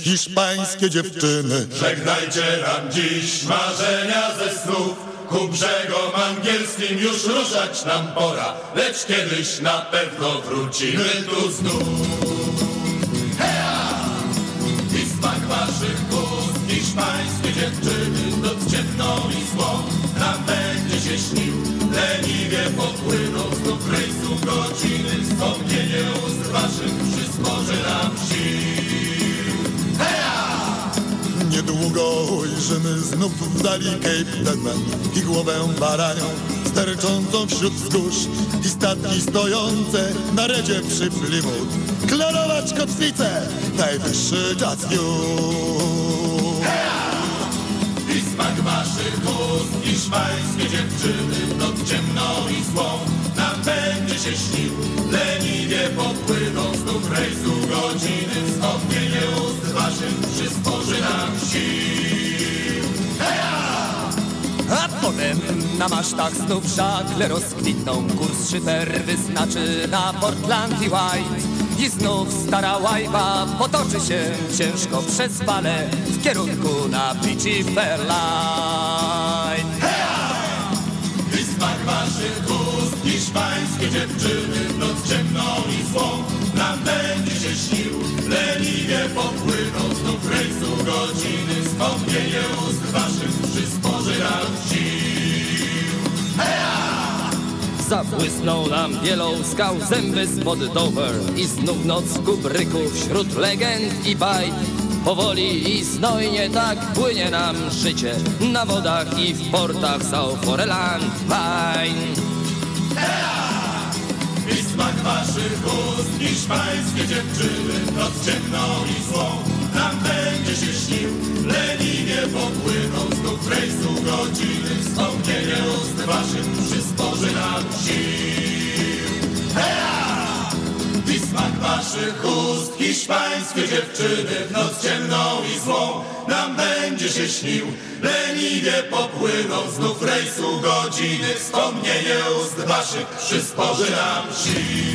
hiszpańskie dziewczyny. Żegnajcie nam dziś marzenia ze snów. Ku brzegom angielskim już ruszać nam pora, lecz kiedyś na pewno wrócimy tu znów. Hea! I smak waszych ust, hiszpańskie dziewczyny, noc ciemną i złą, nam będzie się śnił. Leniwie popłyną znów rejsu godziny, wspomnienie ust waszych przysporzy nam sił. Niedługo ujrzymy znów w dali Cape Deadman i głowę baranią sterczącą wśród wzgórz i statki stojące na redzie przy Plymouth. Klarować kotwicę, najwyższy czas już. I smak waszych ust, hiszpańskie dziewczyny, w noc ciemną i złą, nam będzie się śnił. Leniwie popłyną znów rejsu godziny, wspomnienie ust waszych przysporzy nam sił. A potem na masztach znów żagle rozkwitną. Kurs szyper wyznaczy na Portland i White. I znów stara łajba potoczy się ciężko przez fale W kierunku na Beachy Fairline hiszpańskie dziewczyny, w noc ciemną i złą, nam będzie się śnił. Leniwie popłyną znów rejsu godziny, wspomnienie ust waszych przysporzy nam sił. Zabłysnął nam wielą skał zęby spod Dover I znów noc kubryków wśród legend i bajk Powoli i znojnie tak płynie nam życie Na wodach i w portach Sauforeland Line I smak waszych ust, hiszpańskie dziewczyny, noc ciemną i złą, nam będzie się śnił. Leniwie popłyną znów rejsu godziny, wspomnienie ust waszych przysporzy nam sił. Hea! I smak waszych ust, hiszpańskie dziewczyny, w noc ciemną i złą, nam będzie się śnił. Leniwie popłyną znów rejsu godziny, wspomnienie ust waszych przysporzy nam sił.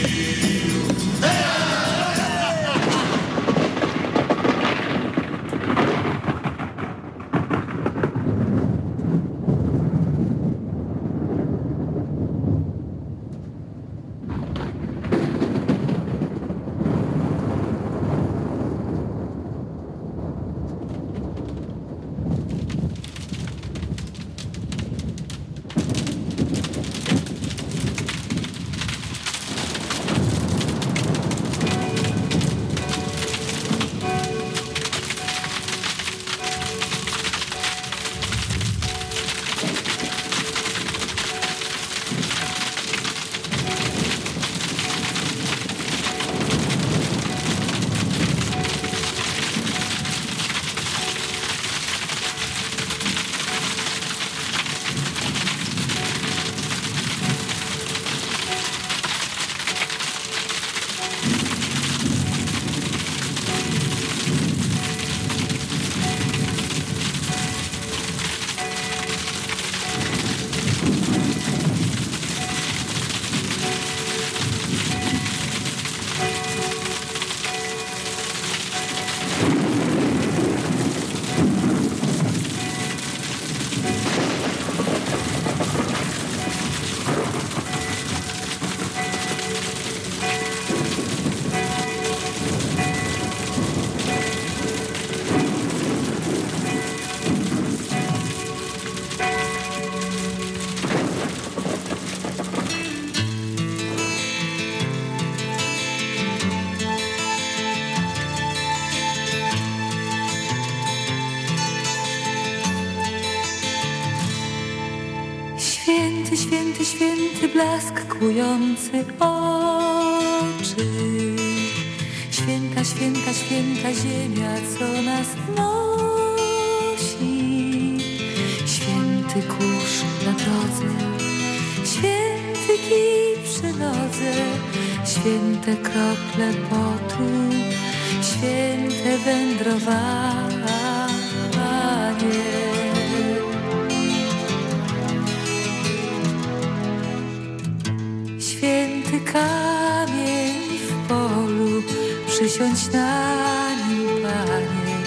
Wysiądź na nim, Panie,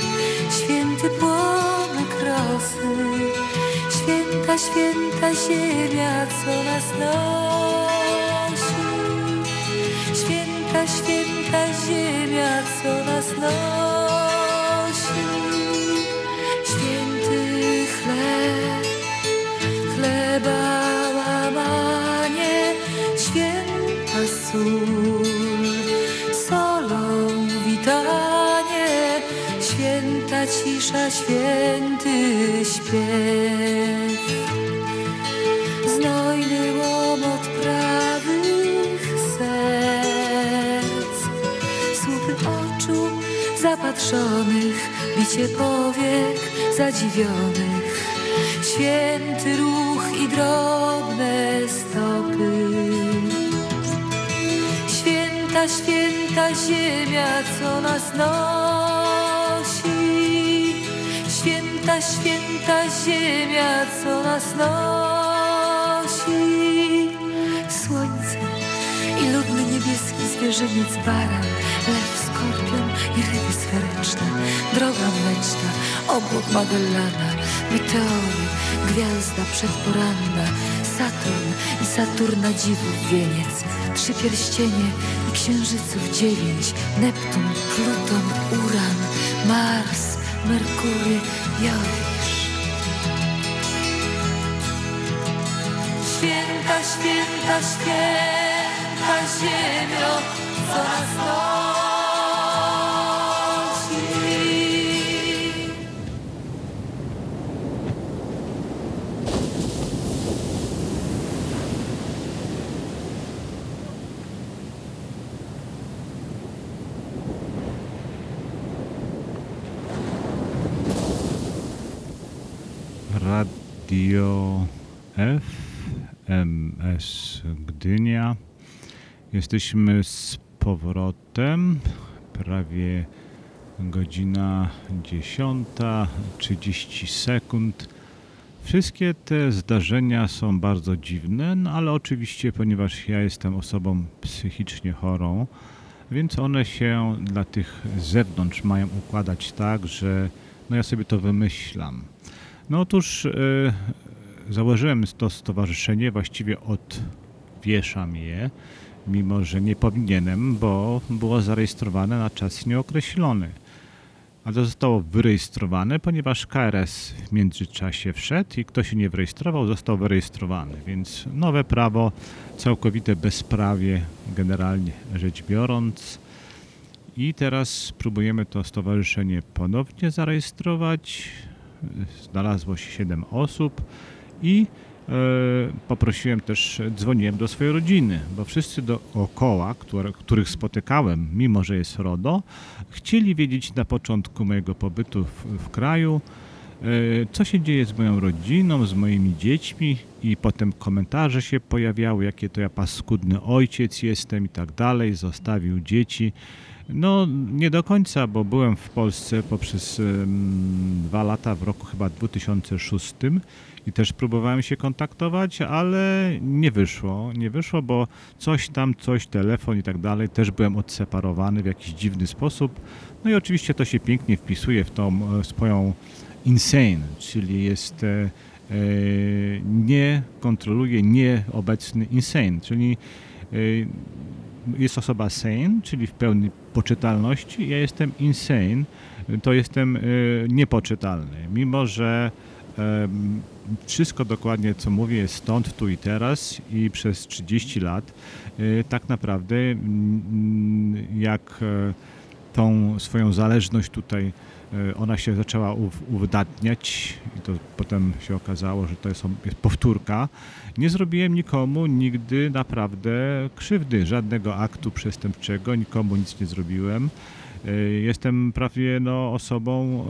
święty płomyk rosy, święta, święta ziemia, co nas nosi. Święta, święta ziemia, co nas nosi. Święty chleb, chleba łamanie, święta sól. Cisza, święty śpiew. Znojny łomot prawych serc, słupy oczu zapatrzonych, bicie powiek zadziwionych, święty ruch i drobne stopy. Święta, święta ziemia, co nas nosi. Święta, święta ziemia, co nas nosi. Słońce i ludny niebieski zwierzyniec baran, lew, skorpion i ryby sferyczne, droga mleczna, obłok Magellana, meteory, gwiazda przedporanna, Saturn i Saturna dziwów wieniec, trzy pierścienie i księżyców dziewięć, Neptun, Pluton, Uran, Mars, Merkury, Jowisz. Święta, święta, święta ziemio, co nas nosi. Jesteśmy z powrotem. Prawie godzina 10.30 sekund. Wszystkie te zdarzenia są bardzo dziwne, no ale oczywiście, ponieważ ja jestem osobą psychicznie chorą, więc one się dla tych z zewnątrz mają układać tak, że no ja sobie to wymyślam. No otóż e, założyłem to stowarzyszenie, właściwie odwieszam je, mimo że nie powinienem, bo było zarejestrowane na czas nieokreślony. A to zostało wyrejestrowane, ponieważ KRS w międzyczasie wszedł i kto się nie wyrejestrował, został wyrejestrowany. Więc nowe prawo, całkowite bezprawie, generalnie rzecz biorąc. I teraz próbujemy to stowarzyszenie ponownie zarejestrować. Znalazło się 7 osób i poprosiłem też, dzwoniłem do swojej rodziny, bo wszyscy dookoła, które, których spotykałem, mimo że jest RODO, chcieli wiedzieć na początku mojego pobytu w, w kraju, e, co się dzieje z moją rodziną, z moimi dziećmi i potem komentarze się pojawiały, jakie to ja paskudny ojciec jestem i tak dalej, zostawił dzieci. No, nie do końca, bo byłem w Polsce poprzez dwa lata, w roku chyba 2006 i też próbowałem się kontaktować, ale nie wyszło. Nie wyszło, bo coś tam, coś, telefon i tak dalej, też byłem odseparowany w jakiś dziwny sposób. No i oczywiście to się pięknie wpisuje w tą e, swoją insane, czyli jest e, e, nie kontroluje nieobecny insane, czyli jest osoba sane, czyli w pełni poczytalności, ja jestem insane, to jestem niepoczytalny, mimo że wszystko dokładnie co mówię jest stąd, tu i teraz i przez 30 lat y, tak naprawdę mm, jak e, tą swoją zależność tutaj e, ona się zaczęła uw- uwydatniać i to potem się okazało, że to jest, jest powtórka. Nie zrobiłem nikomu nigdy naprawdę krzywdy, żadnego aktu przestępczego, nikomu nic nie zrobiłem. E, Jestem prawie no, osobą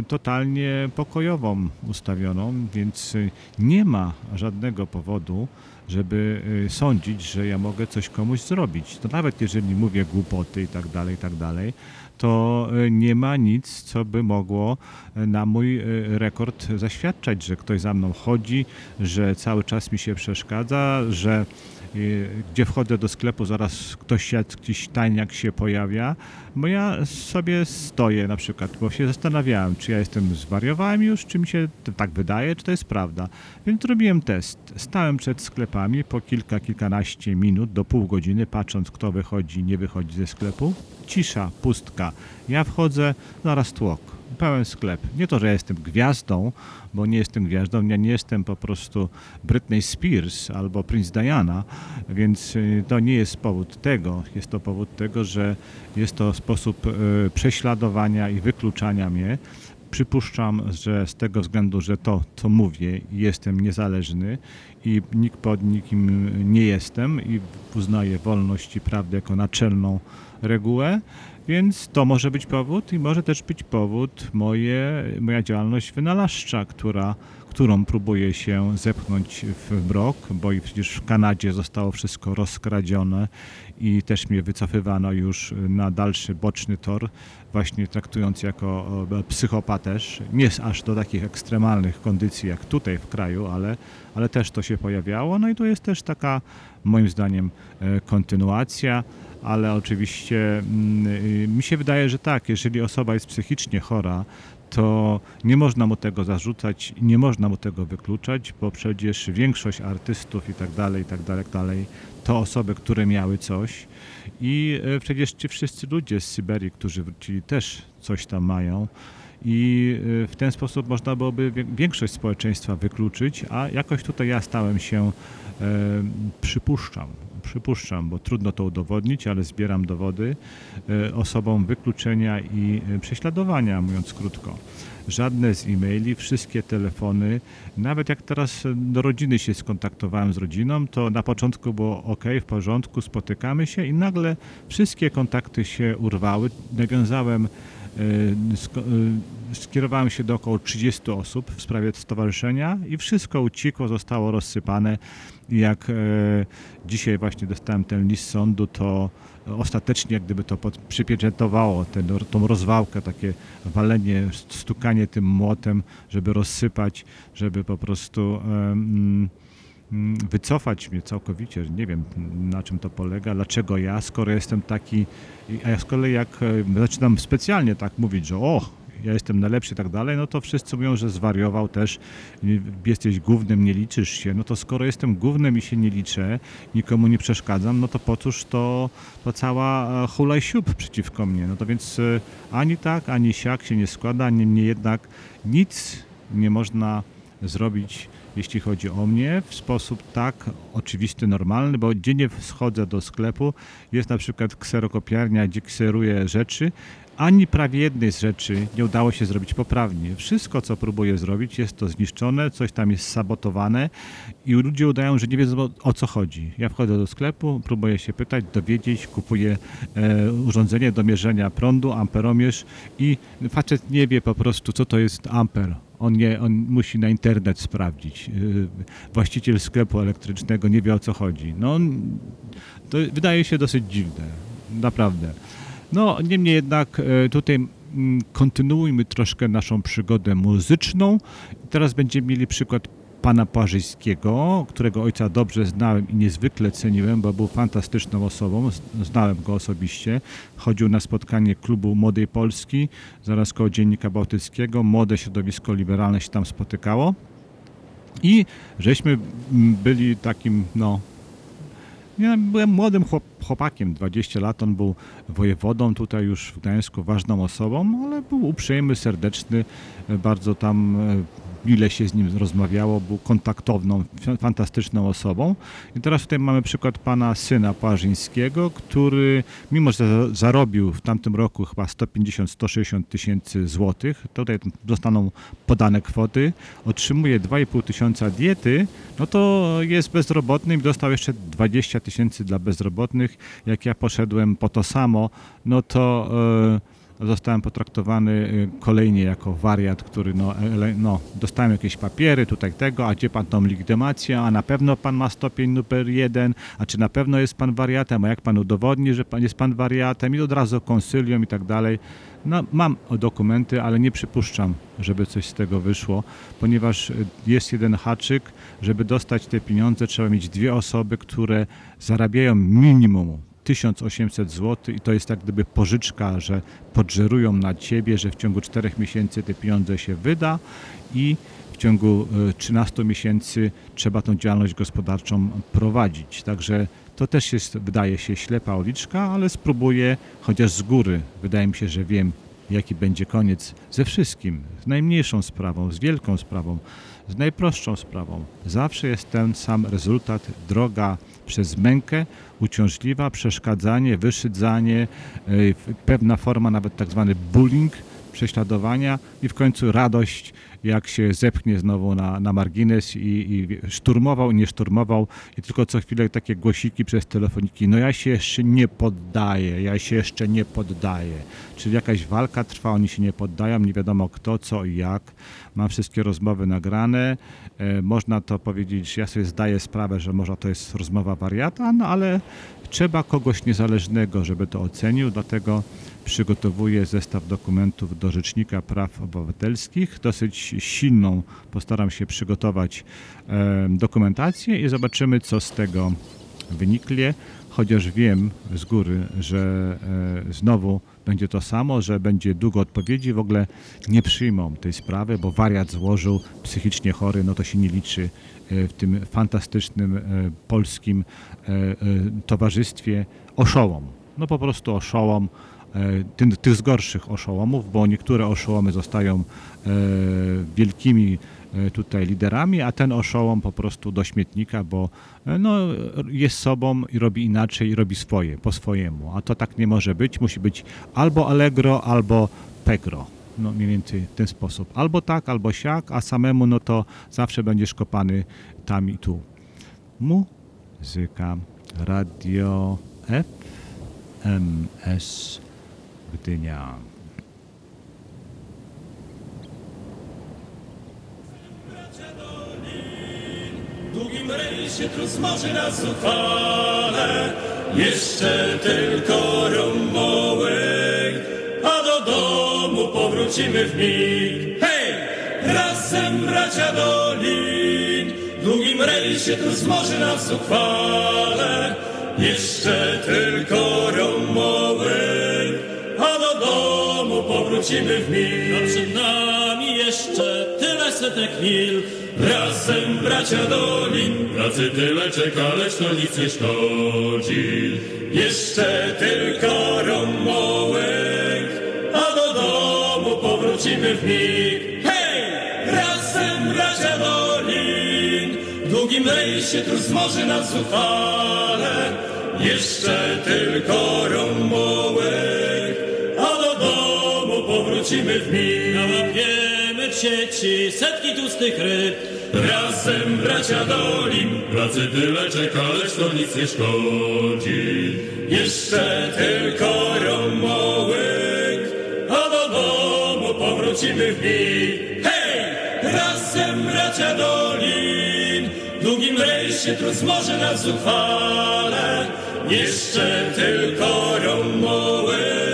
e, totalnie pokojową ustawioną, więc nie ma żadnego powodu, żeby e, sądzić, że ja mogę coś komuś zrobić. To nawet jeżeli mówię głupoty i tak dalej, i tak dalej, to nie ma nic, co by mogło na mój rekord zaświadczać, że ktoś za mną chodzi, że cały czas mi się przeszkadza, że y, gdzie wchodzę do sklepu, zaraz ktoś jakiś tajniak się pojawia, bo ja sobie stoję na przykład, bo się zastanawiałem, czy ja jestem zwariowałem już, czy mi się tak wydaje, czy to jest prawda. Więc robiłem test. Stałem przed sklepami po kilka, kilkanaście minut do pół godziny, patrząc kto wychodzi, nie wychodzi ze sklepu. Cisza, pustka. Ja wchodzę, zaraz tłok. Pełen sklep. Nie to, że ja jestem gwiazdą, bo nie jestem gwiazdą, ja nie jestem po prostu Britney Spears albo Prince Diana, więc y, to nie jest powód tego. Jest to powód tego, że jest to sposób y, prześladowania i wykluczania mnie. Przypuszczam, że z tego względu, że to, co mówię, jestem niezależny i nikt pod nikim nie jestem i uznaję wolność i prawdę jako naczelną regułę, więc to może być powód i może też być powód moje, moja działalność wynalazcza, która, którą próbuję się zepchnąć w brok, bo i przecież w Kanadzie zostało wszystko rozkradzione i też mnie wycofywano już na dalszy boczny tor, właśnie traktując jako e, psychopaterz. Nie aż do takich ekstremalnych kondycji jak tutaj w kraju, ale, ale też to się pojawiało. No i to jest też taka, moim zdaniem, e, kontynuacja ale oczywiście mm, y, mi się wydaje, że tak, jeżeli osoba jest psychicznie chora, to nie można mu tego zarzucać, nie można mu tego wykluczać, bo przecież większość artystów i tak dalej, i tak dalej, tak dalej, to osoby, które miały coś. I e, przecież ci wszyscy ludzie z Syberii, którzy wrócili też coś tam mają. I e, w ten sposób można byłoby większość społeczeństwa wykluczyć, a jakoś tutaj ja stałem się, e, przypuszczam, przypuszczam, bo trudno to udowodnić, ale zbieram dowody e, osobom wykluczenia i e, prześladowania, mówiąc krótko. Żadne z e-maili, wszystkie telefony, nawet jak teraz do rodziny się skontaktowałem z rodziną, to na początku było ok, w porządku, spotykamy się i nagle wszystkie kontakty się urwały. Nawiązałem skierowałem się do około 30 osób w sprawie stowarzyszenia i wszystko uciekło, zostało rozsypane. Jak e, dzisiaj właśnie dostałem ten list sądu, to ostatecznie jak gdyby to przypieczętowało ten, tą rozwałkę, takie walenie, stukanie tym młotem, żeby rozsypać, żeby po prostu mm, wycofać mnie całkowicie. Nie wiem na czym to polega, dlaczego ja, skoro jestem taki, a ja z kolei jak e, zaczynam specjalnie tak mówić, że o, ja jestem najlepszy i tak dalej, no to wszyscy mówią, że zwariował też, jesteś głównym, nie liczysz się. No to skoro jestem głównym i się nie liczę, nikomu nie przeszkadzam, no to po cóż to, to cała e, hula i siup przeciwko mnie. No to więc e, ani tak, ani siak się nie składa, niemniej jednak nic nie można zrobić, jeśli chodzi o mnie, w sposób tak oczywisty, normalny, bo gdzie nie schodzę do sklepu, jest na przykład kserokopiarnia, gdzie kseruję rzeczy, ani prawie jednej z rzeczy nie udało się zrobić poprawnie. Wszystko, co próbuję zrobić, jest to zniszczone, coś tam jest sabotowane i ludzie udają, że nie wiedzą o co chodzi. Ja wchodzę do sklepu, próbuję się pytać, dowiedzieć, kupuję e, urządzenie do mierzenia prądu, amperomierz i facet nie wie po prostu, co to jest amper. On, nie, on musi na internet sprawdzić. Yy, Właściciel sklepu elektrycznego nie wie o co chodzi. No, to wydaje się dosyć dziwne, naprawdę. No, niemniej jednak e, tutaj mm, kontynuujmy troszkę naszą przygodę muzyczną. Teraz będziemy mieli przykład pana Parzyńskiego, którego ojca dobrze znałem i niezwykle ceniłem, bo był fantastyczną osobą. Znałem go osobiście. Chodził na spotkanie klubu Młodej Polski, zaraz koło Dziennika Bałtyckiego. Młode środowisko liberalne się tam spotykało. I żeśmy byli takim, no, ja byłem młodym chłop, chłopakiem, 20 lat, on był wojewodą tutaj już w Gdańsku, ważną osobą, ale był uprzejmy, serdeczny, e, bardzo tam e, mile się z nim rozmawiało, był kontaktowną, fa- fantastyczną osobą. I teraz tutaj mamy przykład pana syna Parzyńskiego, który mimo, że za- zarobił w tamtym roku chyba 150-160 tysięcy złotych, tutaj zostaną podane kwoty, otrzymuje 2,5 tysiąca diety, no to jest bezrobotny i dostał jeszcze 20 tysięcy dla bezrobotnych. Jak ja poszedłem po to samo, no to e, zostałem potraktowany e, kolejnie jako wariat, który no, no dostałem jakieś papiery, tutaj tego, a gdzie pan tą legitymację, a na pewno pan ma stopień numer jeden, a czy na pewno jest pan wariatem, a jak pan udowodni, że pan jest pan wariatem? I od razu konsylium i tak dalej. No, mam dokumenty, ale nie przypuszczam, żeby coś z tego wyszło, ponieważ y, jest jeden haczyk, żeby dostać te pieniądze trzeba mieć dwie osoby, które zarabiają minimum 1800 zł i to jest tak gdyby pożyczka, że podżerują na ciebie, że w ciągu 4 miesięcy te pieniądze się wyda i w ciągu y, 13 miesięcy trzeba tą działalność gospodarczą prowadzić. Także to też jest, wydaje się, ślepa uliczka, ale spróbuję, chociaż z góry, wydaje mi się, że wiem, jaki będzie koniec ze wszystkim. Z najmniejszą sprawą, z wielką sprawą, z najprostszą sprawą. Zawsze jest ten sam rezultat, droga przez mękę, uciążliwa, przeszkadzanie, wyszydzanie, y, pewna forma nawet tak zwany bullying, prześladowania i w końcu radość, jak się zepchnie znowu na, na margines i, i szturmował, nie szturmował i tylko co chwilę takie głosiki przez telefoniki, no ja się jeszcze nie poddaję, ja się jeszcze nie poddaję. Czyli jakaś walka trwa, oni się nie poddają, nie wiadomo kto, co i jak. Mam wszystkie rozmowy nagrane, e, można to powiedzieć, ja sobie zdaję sprawę, że może to jest rozmowa wariata, no ale trzeba kogoś niezależnego, żeby to ocenił, dlatego przygotowuję zestaw dokumentów do Rzecznika Praw Obywatelskich. Dosyć silną postaram się przygotować dokumentację i zobaczymy, co z tego wyniknie. Chociaż wiem z góry, że e, znowu będzie to samo, że będzie długo odpowiedzi, w ogóle nie przyjmą tej sprawy, bo wariat złożył, psychicznie chory, no to się nie liczy e, w tym fantastycznym e, polskim towarzystwie oszołom. No po prostu oszołom, e, tych z gorszych oszołomów, bo niektóre oszołomy zostają e, wielkimi e, tutaj liderami, a ten oszołom po prostu do śmietnika, bo no, jest sobą i robi inaczej i robi swoje, po swojemu. A to tak nie może być. Musi być albo Allegro, albo Pegro. No mniej więcej w ten sposób. Albo tak, albo siak, a samemu no to zawsze będziesz kopany tam i tu. Muzyka, radio FMS Gdynia. Długim rejsie trus może nas uchwale, jeszcze tylko romołek, a do domu powrócimy w mig. Hej! Razem bracia Dolin, długim rejsie trus może nas uchwale, jeszcze tylko domu powrócimy w mig. A przed nami jeszcze tyle setek mil, razem bracia Dolin, pracy tyle czeka, lecz to nic nie szkodzi. Jeszcze tylko romołek, a do domu powrócimy w mig. Hej! Razem bracia Dolin, w długim rejsie trus może nas uchwale, jeszcze tylko romołek, domu powrócimy w mig. Nałapiemy w sieci setki tłustych ryb, razem bracia Dolin, pracy tyle czeka, lecz to nic nie szkodzi. Jeszcze tylko romołek, a do domu powrócimy w mig. Hej! Razem bracia Dolin, w długim rejsie trus może nas uchwale, jeszcze tylko do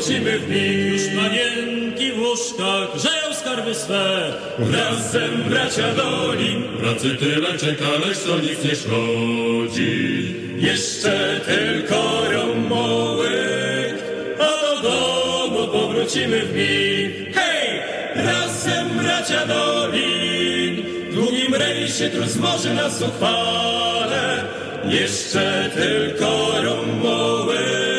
domu powrócimy w mig. Już panienki w łóżkach grzeją skarby swe, razem bracia Dolin, pracy tyle czeka, lecz to nic nie szkodzi. Jeszcze tylko romołek, a do domu powrócimy w mig. Hej! Razem bracia Dolin, długim rejsie trus może nas uchwale, jeszcze tylko domu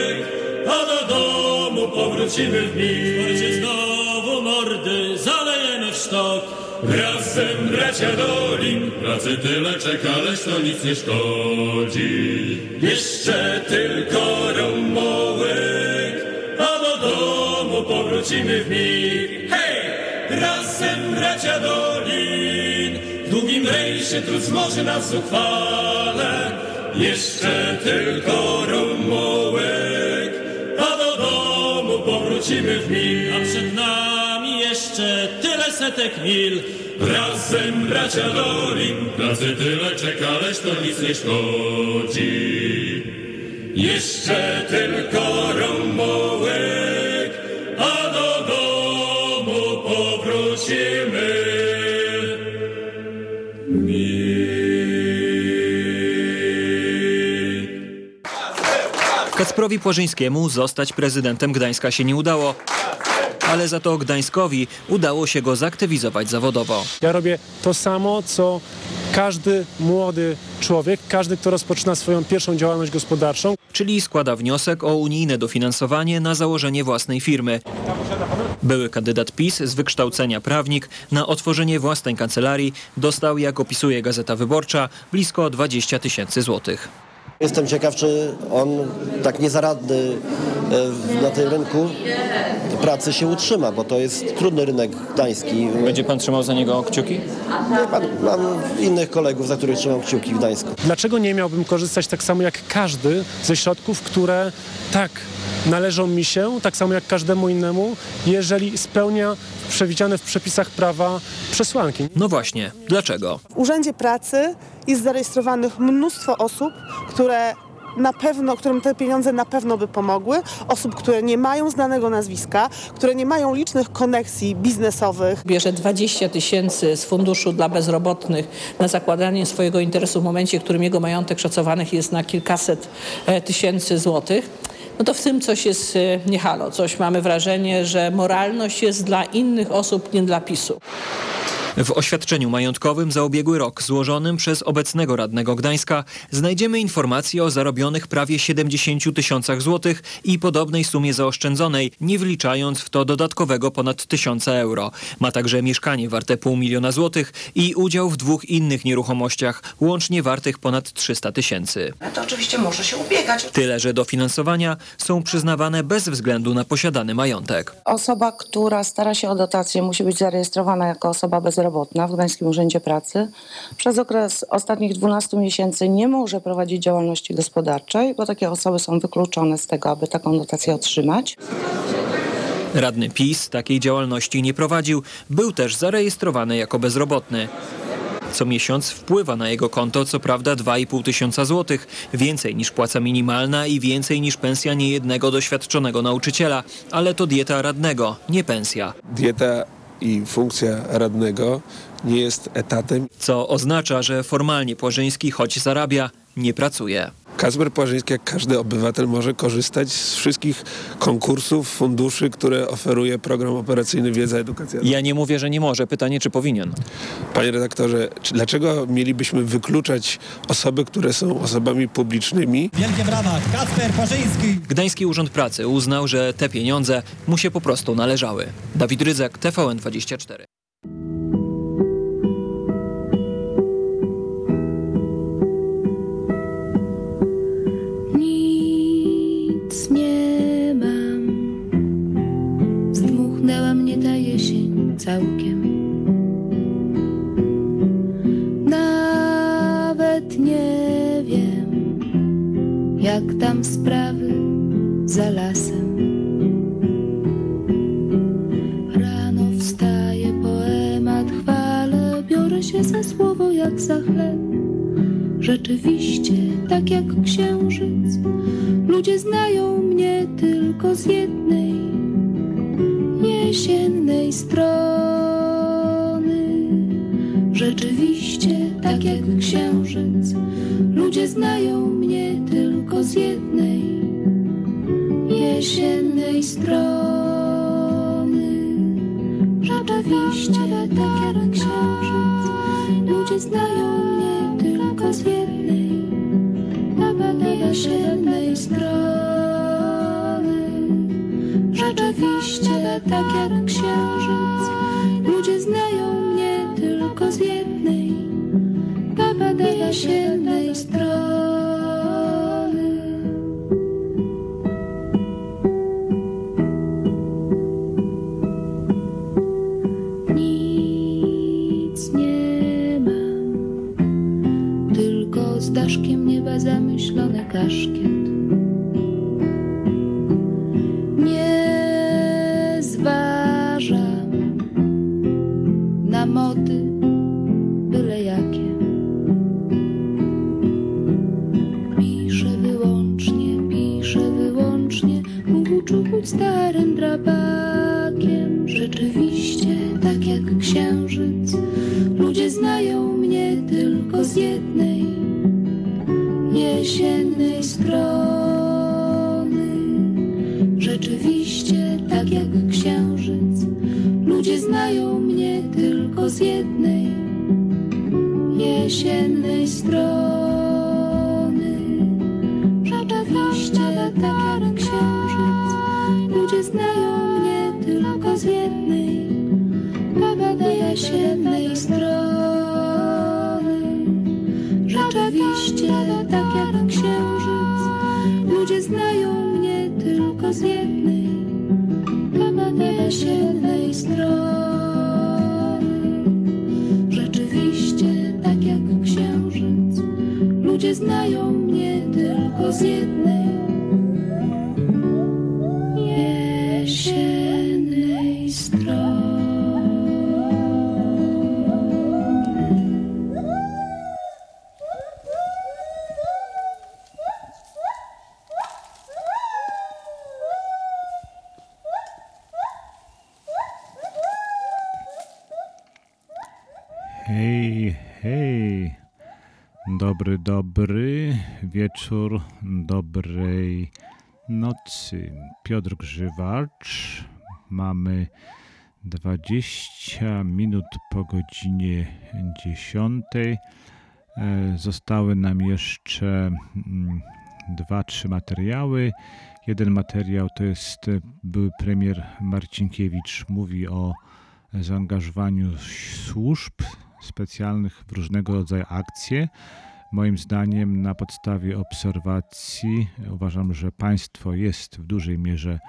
powrócimy w mig. Wojcie znowu mordy, zalejemy w sztok, razem bracia Dolin, pracy tyle czeka, lecz to nic nie szkodzi. Jeszcze tylko romołek, a do domu powrócimy w mig. Hej! Razem bracia Dolin, w długim rejsie trus może nas uchwale, jeszcze tylko romołek, domu powrócimy w mig. A przed nami jeszcze tyle setek mil, razem bracia Dolin, pracy tyle czeka, lecz to nic nie szkodzi. Jeszcze tylko rąbołek, Kacprowi Płażyńskiemu zostać prezydentem Gdańska się nie udało. Ale za to Gdańskowi udało się go zaktywizować zawodowo. Ja robię to samo, co każdy młody człowiek, każdy, kto rozpoczyna swoją pierwszą działalność gospodarczą. Czyli składa wniosek o unijne dofinansowanie na założenie własnej firmy. Były kandydat PiS z wykształcenia prawnik na otworzenie własnej kancelarii dostał, jak opisuje Gazeta Wyborcza, blisko 20 tysięcy złotych. Jestem ciekaw, czy on tak niezaradny e, na tym rynku pracy się utrzyma, bo to jest trudny rynek gdański. Będzie pan trzymał za niego kciuki? Mam, mam innych kolegów, za których trzymam kciuki w Gdańsku. Dlaczego nie miałbym korzystać tak samo jak każdy ze środków, które tak należą mi się, tak samo jak każdemu innemu, jeżeli spełnia przewidziane w przepisach prawa przesłanki. No właśnie, dlaczego? W Urzędzie Pracy jest zarejestrowanych mnóstwo osób, które na pewno, którym te pieniądze na pewno by pomogły, osób, które nie mają znanego nazwiska, które nie mają licznych koneksji biznesowych. bierze 20 tysięcy z funduszu dla bezrobotnych na zakładanie swojego interesu w momencie, w którym jego majątek szacowanych jest na kilkaset e, tysięcy złotych, no to w tym coś jest e, nie halo. Coś mamy wrażenie, że moralność jest dla innych osób, nie dla PiSu. W oświadczeniu majątkowym za ubiegły rok złożonym przez obecnego radnego Gdańska znajdziemy informacje o zarobionych prawie 70 tysiącach złotych i podobnej sumie zaoszczędzonej, nie wliczając w to dodatkowego ponad 1000 euro. Ma także mieszkanie warte pół miliona złotych i udział w dwóch innych nieruchomościach, łącznie wartych ponad 300 tysięcy. to oczywiście może się ubiegać. Tyle, że dofinansowania są przyznawane bez względu na posiadany majątek. Osoba, która stara się o dotację, musi być zarejestrowana jako osoba bezrobotna w Gdańskim Urzędzie Pracy. Przez okres ostatnich 12 miesięcy nie może prowadzić działalności gospodarczej, bo takie osoby są wykluczone z tego, aby taką dotację otrzymać. Radny PiS takiej działalności nie prowadził, był też zarejestrowany jako bezrobotny. Co miesiąc wpływa na jego konto co prawda 2,5 tysiąca złotych, więcej niż płaca minimalna i więcej niż pensja niejednego doświadczonego nauczyciela, ale to dieta radnego, nie pensja. dieta i funkcja radnego nie jest etatem. Co oznacza, że formalnie Płażyński, choć zarabia, nie pracuje. Kazper Płażyński, jak każdy obywatel, może korzystać z wszystkich konkursów, funduszy, które oferuje program operacyjny Wiedza Edukacja. Ja nie mówię, że nie może. Pytanie, czy powinien? Panie redaktorze, czy, dlaczego mielibyśmy wykluczać osoby, które są osobami publicznymi? Wielkie brawa, Kacper Parzyński. Gdański Urząd Pracy uznał, że te pieniądze mu się po prostu należały. Dawid Rydzek, TVN24. Nic nie mam. Zdmuchnęła mnie ta jesień całkiem. Nawet nie wiem, jak tam sprawy za lasem. Rano wstaję, poemat chwalę, biorę się za słowo jak za chleb. Rzeczywiście, tak jak księżyc, ludzie znają mnie tylko z jednej jesiennej strony. Rzeczywiście, tak jak księżyc, ludzie znają mnie tylko z jednej jesiennej strony. Rzeczywiście, tak jak księżyc, ludzie znają mnie tylko z jednej jesiennej strony. Rzeczywiście, tak jak księżyc, Piotr Grzywacz. Mamy 20 minut po godzinie 10. E, Zostały nam jeszcze mm, dwa, trzy materiały. Jeden materiał to jest e, były premier Marcinkiewicz mówi o zaangażowaniu służb specjalnych w różnego rodzaju akcje. Moim zdaniem, na podstawie obserwacji, uważam, że państwo jest w dużej mierze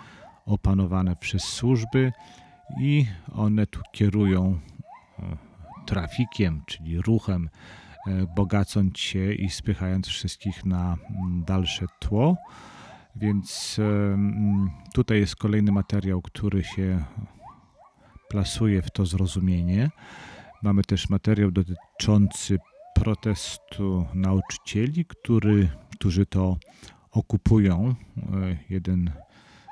opanowane przez służby i one tu kierują e, trafikiem, czyli ruchem, e, bogacąc się i spychając wszystkich na mm, dalsze tło. Więc e, mm, tutaj jest kolejny materiał, który się plasuje w to zrozumienie. Mamy też materiał dotyczący protestu nauczycieli, który, którzy to okupują e, jeden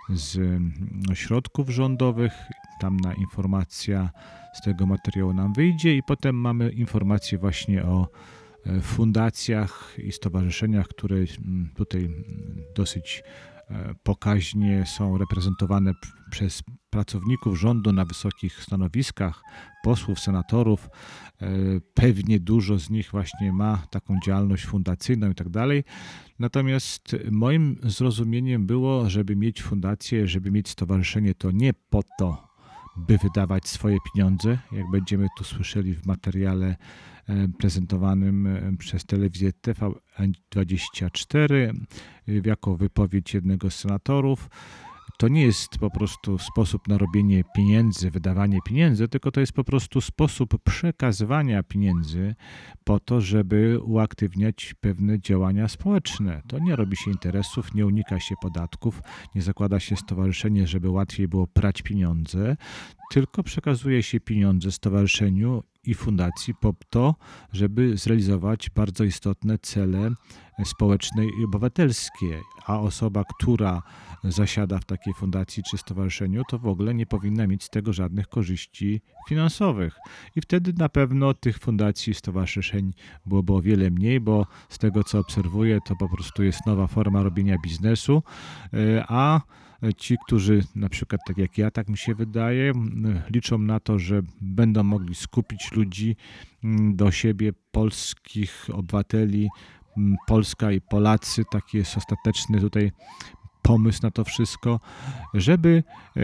z mm, ośrodków rządowych. Tam na informacja z tego materiału nam wyjdzie i potem mamy informacje właśnie o e, fundacjach i stowarzyszeniach, które mm, tutaj mm, dosyć pokaźnie są reprezentowane przez pracowników rządu na wysokich stanowiskach, posłów, senatorów. E, Pewnie dużo z nich właśnie ma taką działalność fundacyjną i tak dalej. Natomiast moim zrozumieniem było, żeby mieć fundację, żeby mieć stowarzyszenie, to nie po to, by wydawać swoje pieniądze, jak będziemy tu słyszeli w materiale e, prezentowanym e, przez telewizję TV24 e, jako wypowiedź jednego z senatorów. To nie jest po prostu sposób na robienie pieniędzy, wydawanie pieniędzy, tylko to jest po prostu sposób przekazywania pieniędzy po to, żeby uaktywniać pewne działania społeczne. To nie robi się interesów, nie unika się podatków, nie zakłada się stowarzyszenie, żeby łatwiej było prać pieniądze, tylko przekazuje się pieniądze stowarzyszeniu i fundacji po to, żeby zrealizować bardzo istotne cele społeczne i obywatelskie, a osoba, która zasiada w takiej fundacji czy stowarzyszeniu, to w ogóle nie powinna mieć z tego żadnych korzyści finansowych. I wtedy na pewno tych fundacji, stowarzyszeń byłoby o wiele mniej, bo z tego co obserwuję, to po prostu jest nowa forma robienia biznesu, e, a ci, którzy na przykład tak jak ja, tak mi się wydaje, liczą na to, że będą mogli skupić ludzi do siebie, polskich obywateli, Polska i Polacy, taki jest ostateczny tutaj pomysł na to wszystko, żeby e,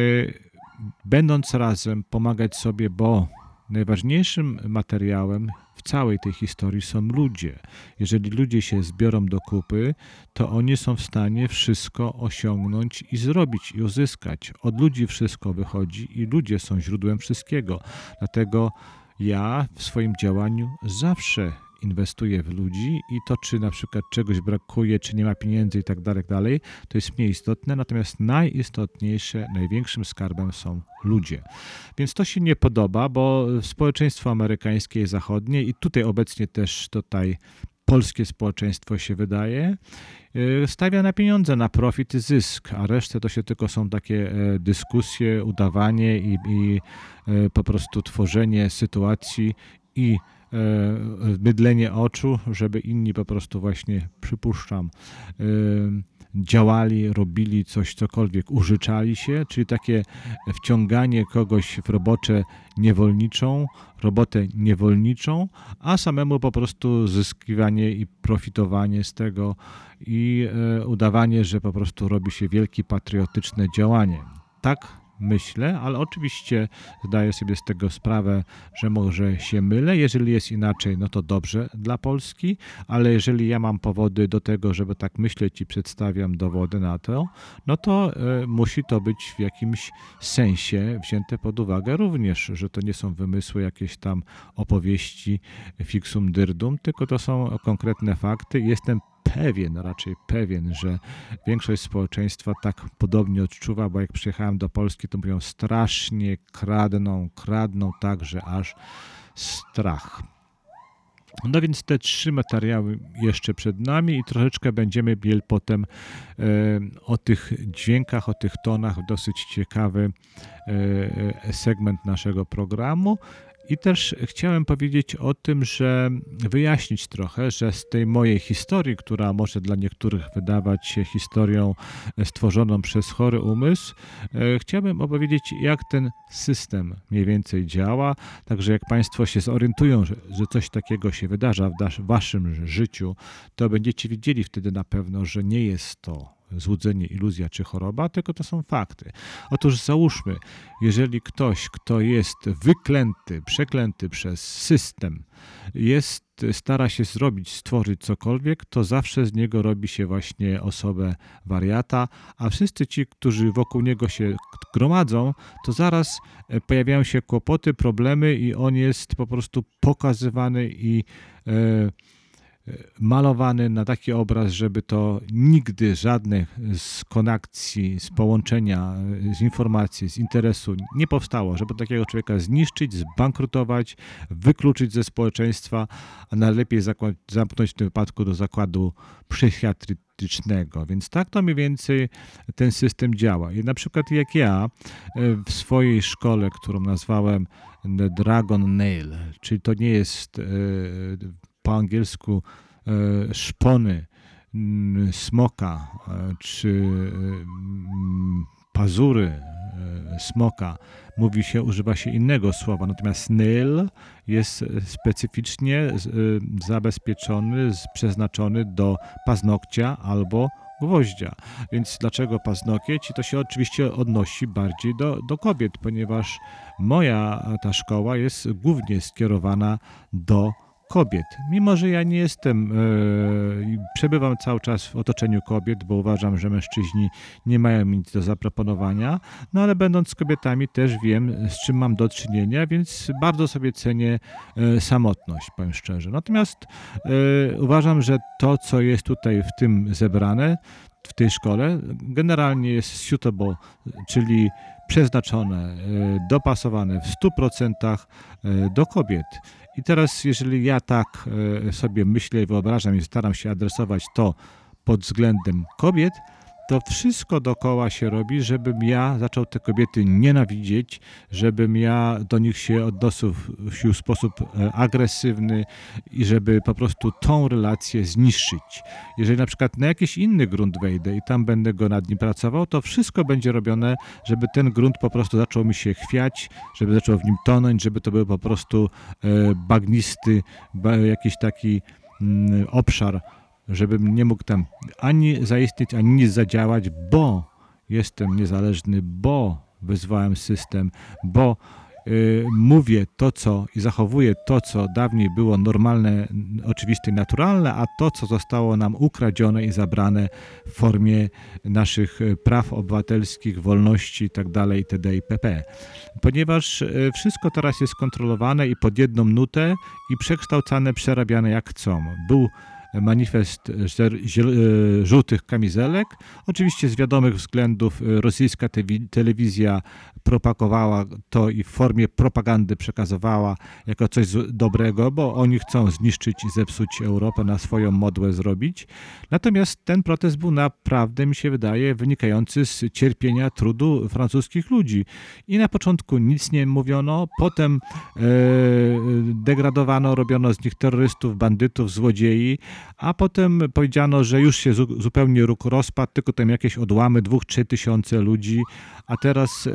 będąc razem pomagać sobie, bo najważniejszym materiałem w całej tej historii są ludzie. Jeżeli ludzie się zbiorą do kupy, to oni są w stanie wszystko osiągnąć i zrobić i uzyskać. Od ludzi wszystko wychodzi i ludzie są źródłem wszystkiego. Dlatego ja w swoim działaniu zawsze inwestuję w ludzi i to, czy na przykład czegoś brakuje, czy nie ma pieniędzy i tak dalej, tak dalej, to jest mniej istotne, natomiast najistotniejsze, największym skarbem są ludzie. Więc to się nie podoba, bo społeczeństwo amerykańskie i zachodnie i tutaj obecnie też tutaj polskie społeczeństwo się wydaje, e, stawia na pieniądze, na profit i zysk, a resztę to się tylko są takie e, dyskusje, udawanie i, i e, po prostu tworzenie sytuacji i mydlenie oczu, żeby inni po prostu właśnie, przypuszczam, e, działali, robili coś, cokolwiek, użyczali się, czyli takie wciąganie kogoś w robotę niewolniczą, robotę niewolniczą, a samemu po prostu zyskiwanie i profitowanie z tego i e, udawanie, że po prostu robi się wielkie patriotyczne działanie. Tak myślę, ale oczywiście zdaję sobie z tego sprawę, że może się mylę. Jeżeli jest inaczej, no to dobrze dla Polski, ale jeżeli ja mam powody do tego, żeby tak myśleć i przedstawiam dowody na to, no to e, musi to być w jakimś sensie wzięte pod uwagę również, że to nie są wymysły jakieś tam opowieści fixum dyrdum, tylko to są konkretne fakty. Jestem pewien, raczej pewien, że większość społeczeństwa tak podobnie odczuwa, bo jak przyjechałem do Polski, to mówią strasznie kradną, kradną tak, że aż strach. No więc te trzy materiały jeszcze przed nami i troszeczkę będziemy mieli potem e, o tych dźwiękach, o tych tonach dosyć ciekawy e, segment naszego programu. I też chciałem powiedzieć o tym, że wyjaśnić trochę, że z tej mojej historii, która może dla niektórych wydawać się historią stworzoną przez chory umysł, e, chciałbym opowiedzieć, jak ten system mniej więcej działa. Także jak Państwo się zorientują, że, coś takiego się wydarza w waszym życiu, to będziecie wiedzieli wtedy na pewno, że nie jest to złudzenie, iluzja czy choroba, tylko to są fakty. Otóż załóżmy, jeżeli ktoś, kto jest wyklęty, przeklęty przez system, jest, stara się zrobić, stworzyć cokolwiek, to zawsze z niego robi się właśnie osobę wariata, a wszyscy ci, którzy wokół niego się gromadzą, to zaraz e, pojawiają się kłopoty, problemy i on jest po prostu pokazywany i e, malowany na taki obraz, żeby to nigdy żadnych z konakcji, z połączenia, z informacji, z interesu nie powstało, żeby takiego człowieka zniszczyć, zbankrutować, wykluczyć ze społeczeństwa, a najlepiej zamknąć w tym wypadku do zakładu psychiatrycznego. Więc tak to mniej więcej ten system działa. I na przykład jak ja e, w swojej szkole, którą nazwałem Dragon Nail, czyli to nie jest e, po angielsku e, szpony smoka e, czy mm, pazury e, smoka mówi się, używa się innego słowa, natomiast nail jest specyficznie e, zabezpieczony, przeznaczony do paznokcia albo gwoździa. Więc dlaczego paznokieć? I to się oczywiście odnosi bardziej do, do kobiet, ponieważ moja ta szkoła jest głównie skierowana do kobiet. Mimo, że ja nie jestem, e, przebywam cały czas w otoczeniu kobiet, bo uważam, że mężczyźni nie mają mi nic do zaproponowania, no ale będąc kobietami też wiem, z czym mam do czynienia, więc bardzo sobie cenię e, samotność, powiem szczerze. Natomiast e, uważam, że to, co jest tutaj w tym zebrane, w tej szkole, generalnie jest suitable, czyli przeznaczone, e, dopasowane w 100% e, do kobiet. I teraz, jeżeli ja tak e, sobie myślę i wyobrażam i staram się adresować to pod względem kobiet, to wszystko dookoła się robi, żebym ja zaczął te kobiety nienawidzieć, żebym ja do nich się odnosił w sposób e, agresywny i żeby po prostu tą relację zniszczyć. Jeżeli na przykład na jakiś inny grunt wejdę i tam będę go nad nim pracował, to wszystko będzie robione, żeby ten grunt po prostu zaczął mi się chwiać, żeby zaczął w nim tonąć, żeby to był po prostu e, bagnisty, ba, jakiś taki mm, obszar, żebym nie mógł tam ani zaistnieć, ani nic zadziałać, bo jestem niezależny, bo wyzwałem system, bo y, mówię to, co i zachowuję to, co dawniej było normalne, oczywiste i naturalne, a to, co zostało nam ukradzione i zabrane w formie naszych y, praw obywatelskich, wolności itd. itd. itp. Ponieważ y, wszystko teraz jest kontrolowane i pod jedną nutę i przekształcane, przerabiane jak chcą. Był manifest e, żółtych kamizelek. Oczywiście z wiadomych względów e, rosyjska telewizja propagowała to i w formie propagandy przekazywała jako coś dobrego, bo oni chcą zniszczyć i zepsuć Europę, na swoją modłę zrobić. Natomiast ten protest był naprawdę, mi się wydaje, wynikający z cierpienia, trudu francuskich ludzi. I na początku nic nie mówiono, potem e, degradowano, robiono z nich terrorystów, bandytów, złodziei, a potem powiedziano, że już się zu, zupełnie róg rozpadł, tylko tam jakieś odłamy, dwóch, trzy tysiące ludzi, a teraz e,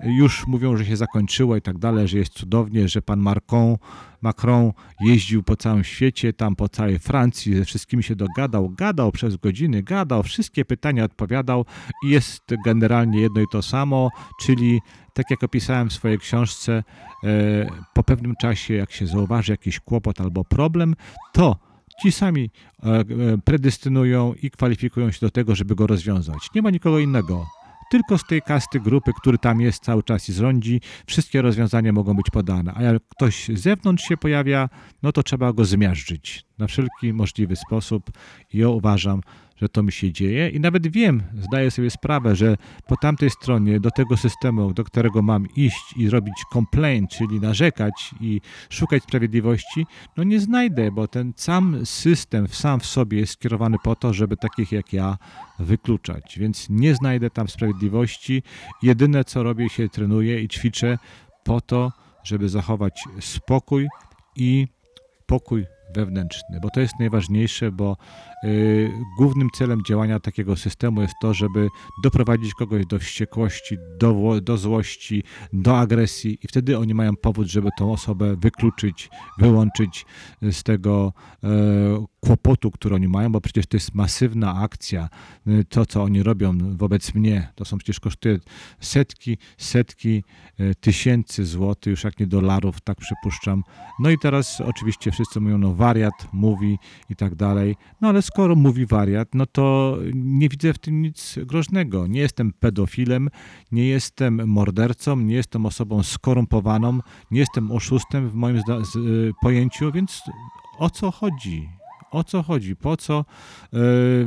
już mówią, że się zakończyło i tak dalej, że jest cudownie, że pan Macron, Macron jeździł po całym świecie, tam po całej Francji, ze wszystkimi się dogadał, gadał przez godziny, gadał, wszystkie pytania odpowiadał i jest generalnie jedno i to samo, czyli tak jak opisałem w swojej książce, e, po pewnym czasie, jak się zauważy jakiś kłopot albo problem, to ci sami e, e, predestynują i kwalifikują się do tego, żeby go rozwiązać. Nie ma nikogo innego. Tylko z tej kasty grupy, który tam jest cały czas i rządzi, wszystkie rozwiązania mogą być podane. A jak ktoś z zewnątrz się pojawia, no to trzeba go zmiażdżyć na wszelki możliwy sposób. I ja uważam, że to mi się dzieje i nawet wiem, zdaję sobie sprawę, że po tamtej stronie do tego systemu, do którego mam iść i robić complaint, czyli narzekać i szukać sprawiedliwości, no nie znajdę, bo ten sam system sam w sobie jest skierowany po to, żeby takich jak ja wykluczać. Więc nie znajdę tam sprawiedliwości. Jedyne co robię się trenuję i ćwiczę po to, żeby zachować spokój i pokój wewnętrzny, bo to jest najważniejsze, bo y, głównym celem działania takiego systemu jest to, żeby doprowadzić kogoś do wściekłości, do, do złości, do agresji i wtedy oni mają powód, żeby tą osobę wykluczyć, wyłączyć z tego e, kłopotu, który oni mają, bo przecież to jest masywna akcja. Y, To, co oni robią wobec mnie, to są przecież kosztuje setki, setki e, tysięcy złotych, już jak nie dolarów, tak przypuszczam. No i teraz oczywiście wszyscy mówią, no wariat mówi i tak dalej. No ale skoro mówi wariat, no to nie widzę w tym nic groźnego. Nie jestem pedofilem, nie jestem mordercą, nie jestem osobą skorumpowaną, nie jestem oszustem w moim y, pojęciu, więc o co chodzi? O co chodzi? Po co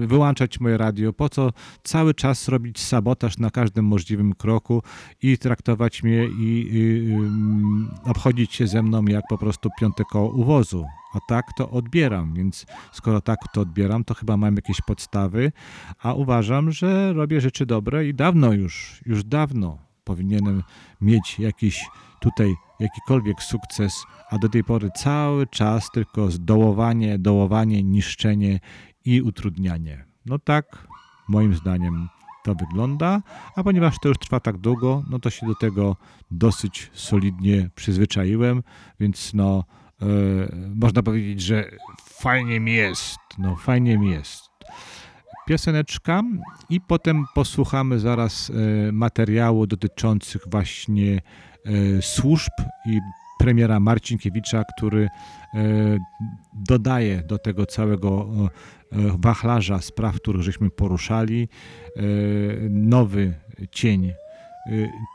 y, wyłączać moje radio? Po co cały czas robić sabotaż na każdym możliwym kroku i traktować mnie i y, ym, obchodzić się ze mną jak po prostu piąte koło uwozu? A tak to odbieram, więc skoro tak to odbieram, to chyba mam jakieś podstawy, a uważam, że robię rzeczy dobre i dawno już, już dawno powinienem mieć jakiś tutaj jakikolwiek sukces, a do tej pory cały czas tylko dołowanie, dołowanie, niszczenie i utrudnianie. No tak, moim zdaniem to wygląda, a ponieważ to już trwa tak długo, no to się do tego dosyć solidnie przyzwyczaiłem, więc no e, można powiedzieć, że fajnie mi jest, no fajnie mi jest pioseneczka i potem posłuchamy zaraz e, materiału dotyczących właśnie służb i premiera Marcinkiewicza, który e, dodaje do tego całego e, e, wachlarza spraw, których żeśmy poruszali, e, nowy cień. E,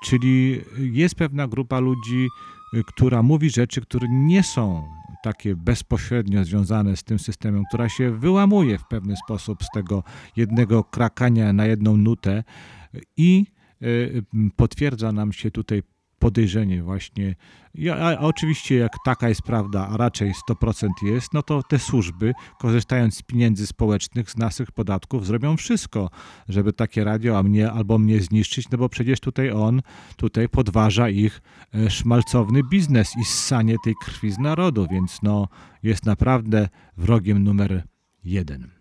Czyli jest pewna grupa ludzi, e, która mówi rzeczy, które nie są takie bezpośrednio związane z tym systemem, która się wyłamuje w pewien sposób z tego jednego krakania na jedną nutę i e, potwierdza nam się tutaj podejrzenie właśnie, a oczywiście jak taka jest prawda, a raczej 100% jest, no to te służby, korzystając z pieniędzy społecznych, z naszych podatków, zrobią wszystko, żeby takie radio a mnie, albo mnie zniszczyć, no bo przecież tutaj on tutaj podważa ich e, szmalcowny biznes i ssanie tej krwi z narodu, więc no jest naprawdę wrogiem numer jeden.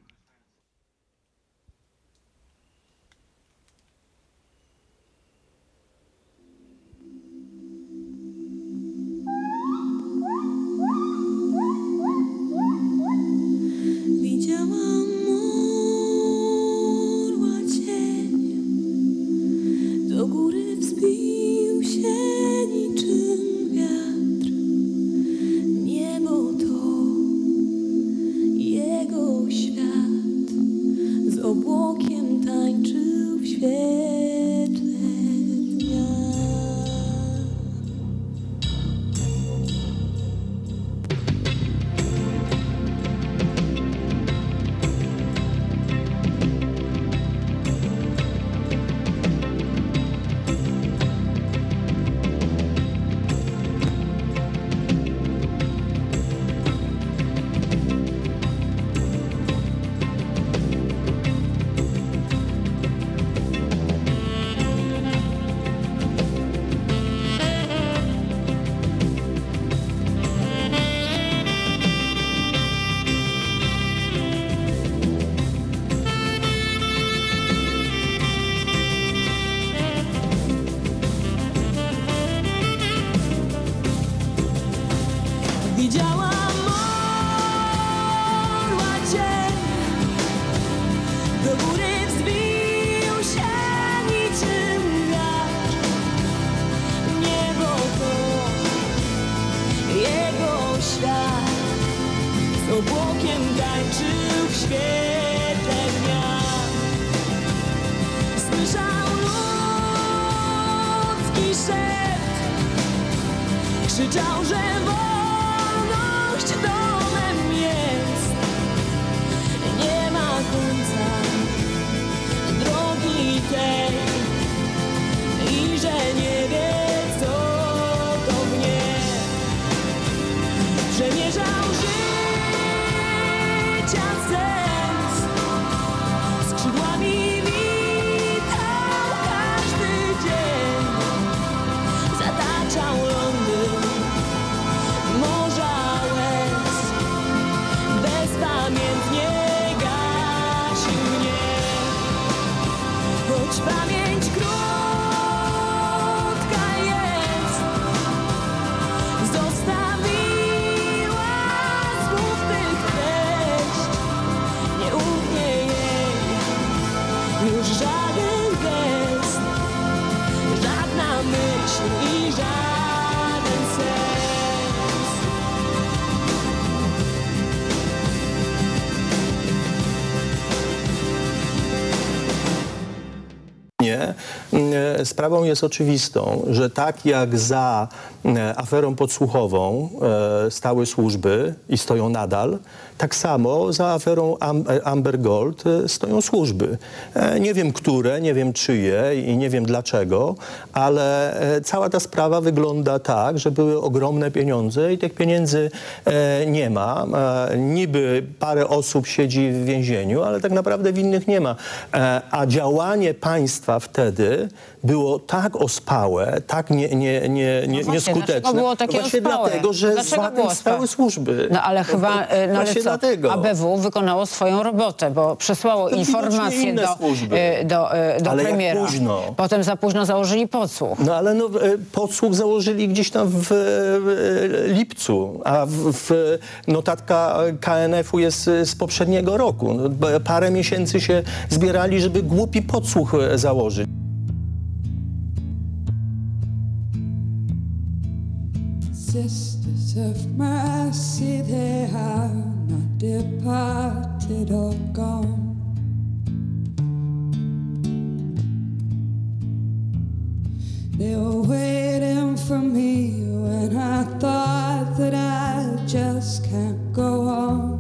treasure Sprawą jest oczywistą, że tak jak za aferą podsłuchową e, stały służby i stoją nadal, tak samo za aferą e, Amber Gold e, stoją służby. E, Nie wiem które, nie wiem czyje i nie wiem dlaczego, ale e, cała ta sprawa wygląda tak, że były ogromne pieniądze i tych pieniędzy e, nie ma. E, Niby parę osób siedzi w więzieniu, ale tak naprawdę winnych nie ma. E, A działanie państwa wtedy było tak ospałe, tak nie, nie, nie, nie, No nieskuteczne. dlaczego było takie no właśnie ospałe? dlatego, że Dlaczego było stały służby. No ale chyba, e, no ale co. ABW wykonało swoją robotę, bo przesłało informacje do, służby. e, do, e, do Ale jak premiera. późno. Potem za późno założyli podsłuch. No ale no, podsłuch założyli gdzieś tam w e, lipcu, a w, w notatka KNF-u jest z poprzedniego roku. No, Parę miesięcy się zbierali, żeby głupi podsłuch założyć. Sisters of mercy, they have not departed or gone. They were waiting for me when I thought that I just can't go on.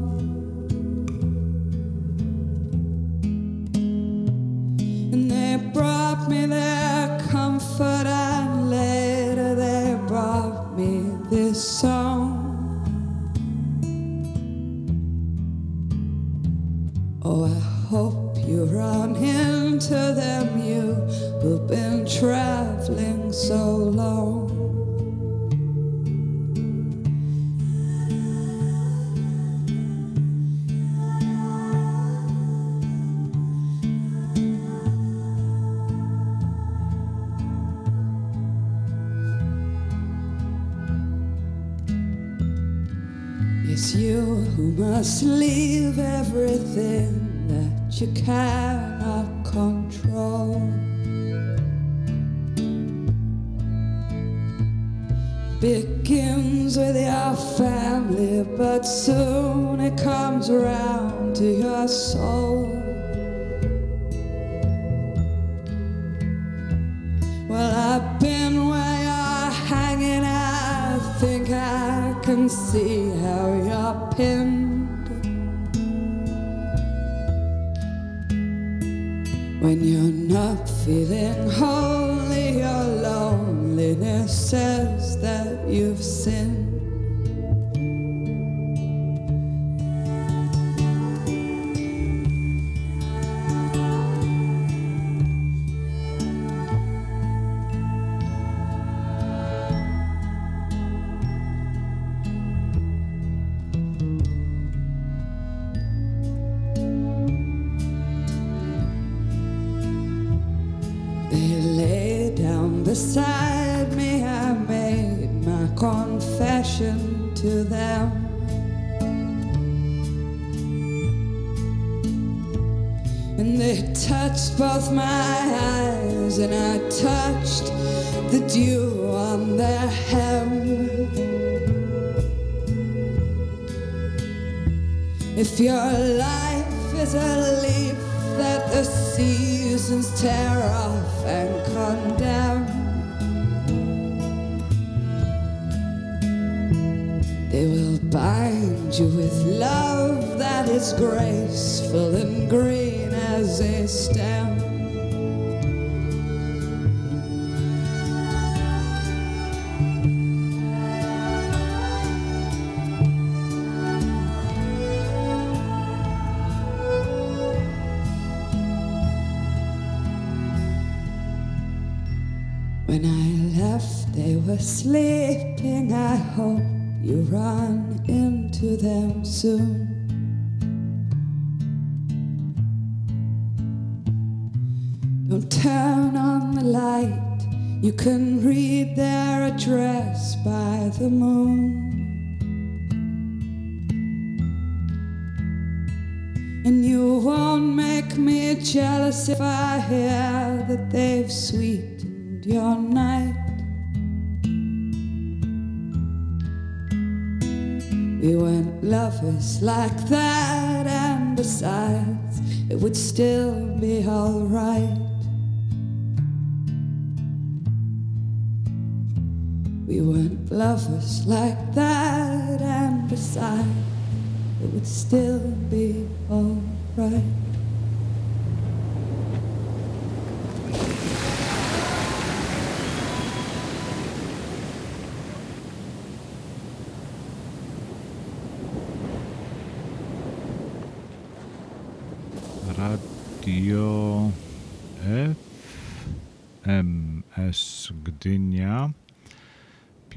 And they brought me their traveling so long. You with love that is graceful and green as a stem.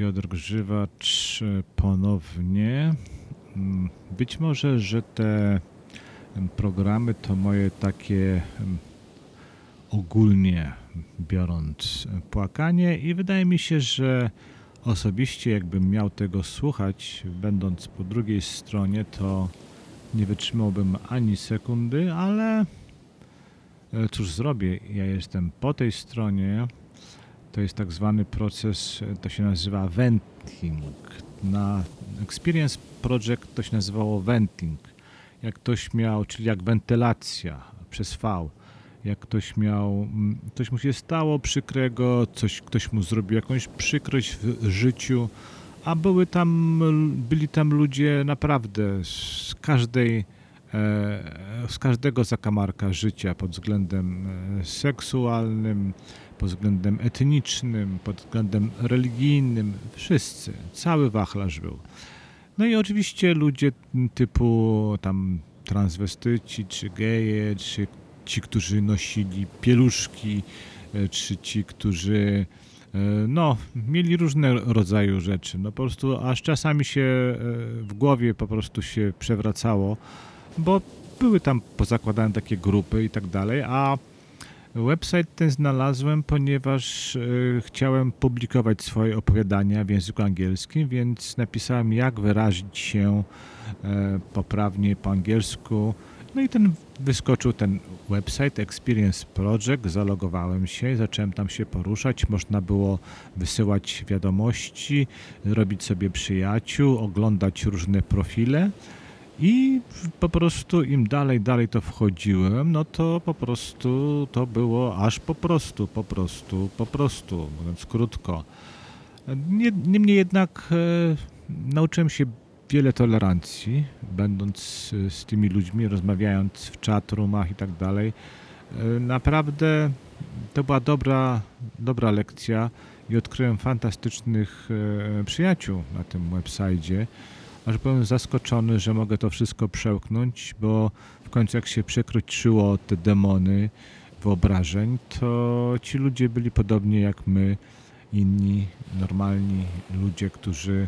Piotr Grzywacz ponownie. Mm, Być może, że te em, programy to moje takie em, ogólnie biorąc em, płakanie i wydaje mi się, że osobiście jakbym miał tego słuchać, będąc po drugiej stronie, to nie wytrzymałbym ani sekundy, ale e, cóż zrobię? Ja jestem po tej stronie. To jest tak zwany proces, e, to się nazywa venting. Na Experience Project to się nazywało venting. Jak ktoś miał, czyli jak wentylacja przez V. Jak ktoś miał, mm, coś mu się stało przykrego, coś, ktoś mu zrobił jakąś przykrość w życiu, a były tam, byli tam ludzie naprawdę z każdej, e, z każdego zakamarka życia pod względem e, seksualnym, pod względem etnicznym, pod względem religijnym, wszyscy, cały wachlarz był. No i oczywiście ludzie typu tam transwestyci, czy geje, czy ci, którzy nosili pieluszki, e, czy ci, którzy e, no, mieli różne rodzaju rzeczy. No po prostu aż czasami się e, w głowie po prostu się przewracało, bo były tam pozakładane takie grupy i tak dalej, a website ten znalazłem, ponieważ e, chciałem publikować swoje opowiadania w języku angielskim, więc napisałem jak wyrazić się e, poprawnie po angielsku. No i ten wyskoczył ten website Experience Project, zalogowałem się, zacząłem tam się poruszać, można było wysyłać wiadomości, robić sobie przyjaciół, oglądać różne profile i po prostu im dalej, dalej to wchodziłem, no to po prostu to było aż po prostu, po prostu, po prostu, mówiąc krótko. Nie- Niemniej jednak e, nauczyłem się wiele tolerancji, będąc z, z tymi ludźmi, rozmawiając w chatroomach i tak dalej. E, Naprawdę to była dobra, dobra lekcja i odkryłem fantastycznych e, przyjaciół na tym websajdzie. Aż byłem zaskoczony, że mogę to wszystko przełknąć, bo w końcu jak się przekroczyło te demony wyobrażeń, to ci ludzie byli podobnie jak my, inni normalni ludzie, którzy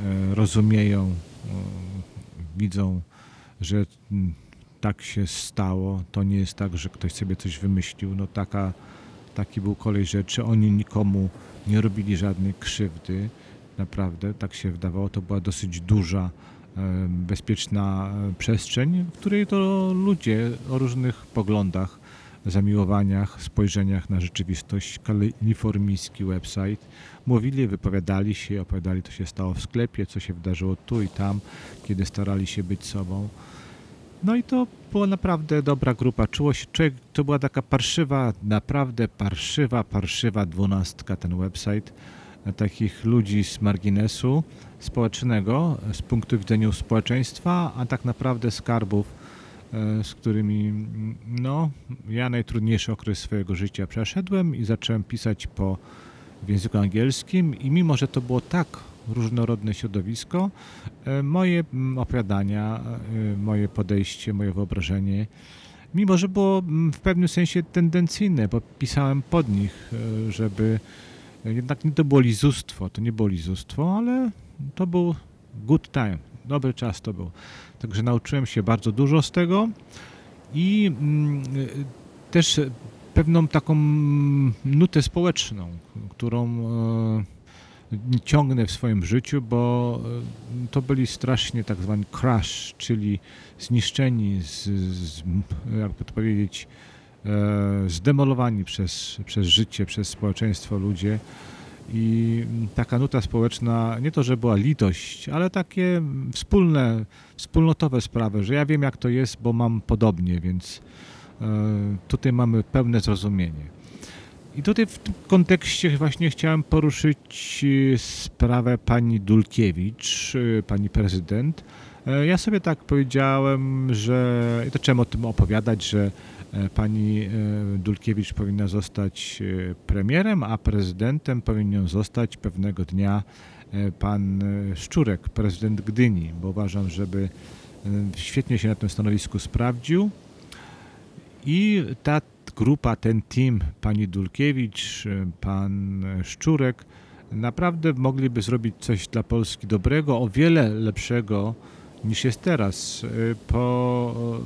e, rozumieją, e, widzą, że mm, tak się stało. To nie jest tak, że ktoś sobie coś wymyślił. No taka, taki był kolej rzeczy. Oni nikomu nie robili żadnej krzywdy. Naprawdę, tak się wydawało. To była dosyć duża, e, bezpieczna e, przestrzeń, w której to ludzie o różnych poglądach zamiłowaniach, spojrzeniach na rzeczywistość, kalifornijski website. Mówili, wypowiadali się, opowiadali, co się stało w sklepie, co się wydarzyło tu i tam, kiedy starali się być sobą. No i to była naprawdę dobra grupa. Czuło się, człowiek, to była taka parszywa, naprawdę parszywa, parszywa dwunastka ten website. Takich ludzi z marginesu społecznego, z punktu widzenia społeczeństwa, a tak naprawdę skarbów, e, z którymi no, ja najtrudniejszy okres swojego życia przeszedłem i zacząłem pisać po w języku angielskim i mimo, że to było tak różnorodne środowisko, e, moje mm, opowiadania, e, moje podejście, moje wyobrażenie, mimo, że było mm, w pewnym sensie tendencyjne, bo pisałem pod nich, żeby jednak nie to było lizustwo, to nie było lizustwo, ale to był good time, dobry czas to był. Także nauczyłem się bardzo dużo z tego i mm, też pewną taką nutę społeczną, którą e, ciągnę w swoim życiu, bo e, to byli strasznie tak zwani crash, czyli zniszczeni, z, z, jakby to powiedzieć, zdemolowani przez, przez życie, przez społeczeństwo ludzie. I taka nuta społeczna, nie to, że była litość, ale takie wspólne, wspólnotowe sprawy, że ja wiem jak to jest, bo mam podobnie, więc e, tutaj mamy pełne zrozumienie. I tutaj w tym kontekście właśnie chciałem poruszyć e, sprawę pani Dulkiewicz, e, pani prezydent. E, Ja sobie tak powiedziałem, że i to trzeba o tym opowiadać, że e, pani e, Dulkiewicz powinna zostać e, premierem, a prezydentem powinien zostać pewnego dnia e, pan e, Szczurek, prezydent Gdyni, bo uważam, żeby e, świetnie się na tym stanowisku sprawdził. I ta grupa, ten team, pani Dulkiewicz, e, pan Szczurek, naprawdę mogliby zrobić coś dla Polski dobrego, o wiele lepszego niż jest teraz. E, Po,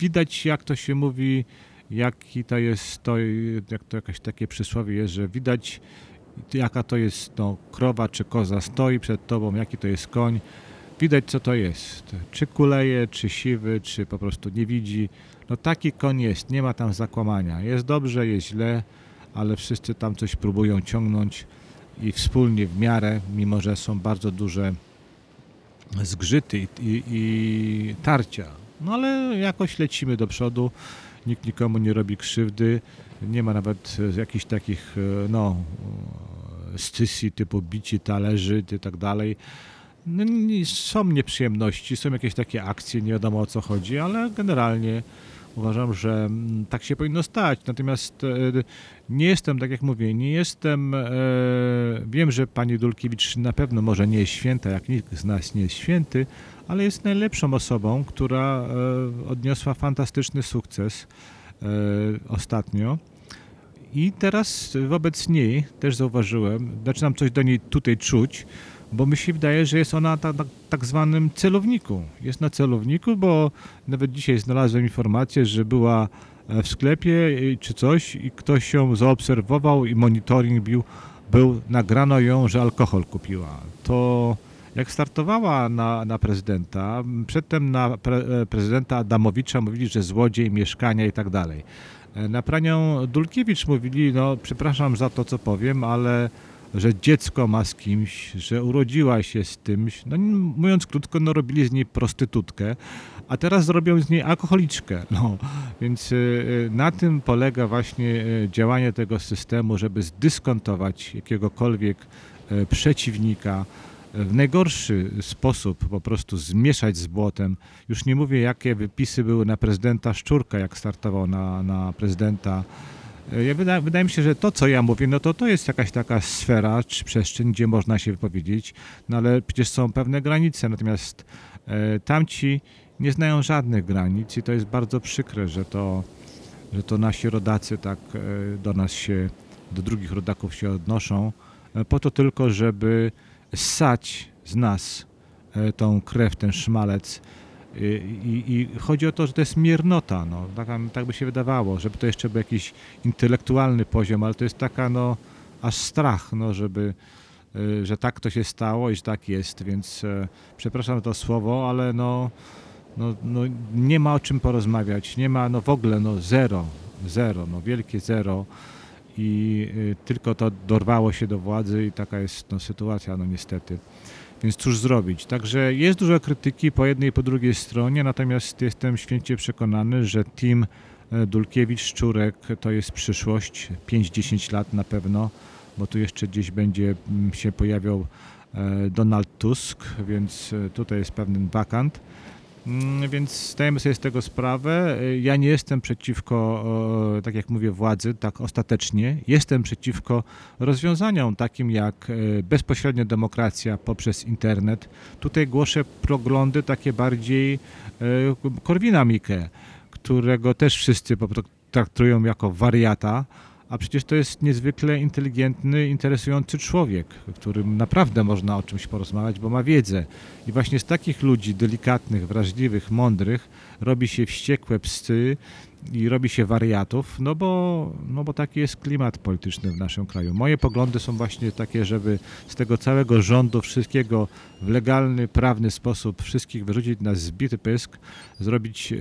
widać, jak to się mówi, jaki to jest, to, jak to jakieś takie przysłowie jest, że widać, jaka to jest no, krowa czy koza stoi przed tobą, jaki to jest koń. Widać, co to jest. Czy kuleje, czy siwy, czy po prostu nie widzi. No taki koń jest, nie ma tam zakłamania. Jest dobrze, jest źle, ale wszyscy tam coś próbują ciągnąć i wspólnie w miarę, mimo że są bardzo duże zgrzyty i, i, i tarcia. No ale jakoś lecimy do przodu, nikt nikomu nie robi krzywdy, nie ma nawet e, jakichś takich, e, no, e, scysji typu bici talerzy i tak dalej. Są nieprzyjemności, są jakieś takie akcje, nie wiadomo o co chodzi, ale generalnie uważam, że mm, tak się powinno stać. Natomiast e, nie jestem, tak jak mówię, nie jestem, e, wiem, że pani Dulkiewicz na pewno może nie jest święta, jak nikt z nas nie jest święty, ale jest najlepszą osobą, która e, odniosła fantastyczny sukces ostatnio. I teraz wobec niej też zauważyłem, zaczynam coś do niej tutaj czuć, bo mi się wydaje, że jest ona na tak, tak zwanym celowniku. Jest na celowniku, bo nawet dzisiaj znalazłem informację, że była e, w sklepie czy coś i ktoś ją zaobserwował i monitoring bił, był, nagrano ją, że alkohol kupiła. To jak startowała na, na prezydenta, przedtem na pre, e, prezydenta Adamowicza mówili, że złodziej, mieszkania i tak dalej. E, Na panią Dulkiewicz mówili, no przepraszam za to, co powiem, ale że dziecko ma z kimś, że urodziła się z tymś. No mówiąc krótko, no robili z niej prostytutkę, a teraz zrobią z niej alkoholiczkę. No, więc e, e, na tym polega właśnie e, działanie tego systemu, żeby zdyskontować jakiegokolwiek przeciwnika, w najgorszy sposób po prostu zmieszać z błotem. Już nie mówię, jakie wypisy były na prezydenta Szczurka, jak startował na, na prezydenta. Ja wyda, wydaje mi się, że to, co ja mówię, no to to jest jakaś taka sfera czy przestrzeń, gdzie można się wypowiedzieć, no ale przecież są pewne granice, natomiast e, tamci nie znają żadnych granic i to jest bardzo przykre, że to, że to nasi rodacy tak e, do nas się, do drugich rodaków się odnoszą, e, po to tylko, żeby ssać z nas e, tą krew, ten szmalec. I, i, I chodzi o to, że to jest miernota, no, tak, tak by się wydawało, żeby to jeszcze był jakiś intelektualny poziom, ale to jest taka, no, aż strach, no, żeby, e, że tak to się stało i że tak jest, więc e, przepraszam za to słowo, ale no, no, no, nie ma o czym porozmawiać, nie ma no, w ogóle no, zero, Zero, no wielkie zero. I y, tylko to dorwało się do władzy i taka jest no, sytuacja, no niestety. Więc cóż zrobić? Także jest dużo krytyki po jednej i po drugiej stronie, natomiast jestem święcie przekonany, że team Dulkiewicz-Szczurek to jest przyszłość, 5-10 lat na pewno, bo tu jeszcze gdzieś będzie mm, się pojawiał e, Donald Tusk, więc e, tutaj jest pewien wakant. Mm, Więc zdajemy sobie z tego sprawę. Ja nie jestem przeciwko, tak jak mówię, władzy, tak ostatecznie. Jestem przeciwko rozwiązaniom takim jak e, bezpośrednia demokracja poprzez internet. Tutaj głoszę poglądy takie bardziej e, Korwina Mikke, którego też wszyscy traktują jako wariata. A przecież to jest niezwykle inteligentny, interesujący człowiek, którym naprawdę można o czymś porozmawiać, bo ma wiedzę. I właśnie z takich ludzi delikatnych, wrażliwych, mądrych robi się wściekłe psy i robi się wariatów, no bo, no bo taki jest klimat polityczny w naszym kraju. Moje poglądy są właśnie takie, żeby z tego całego rządu wszystkiego w legalny, prawny sposób wszystkich wyrzucić na zbity pysk, zrobić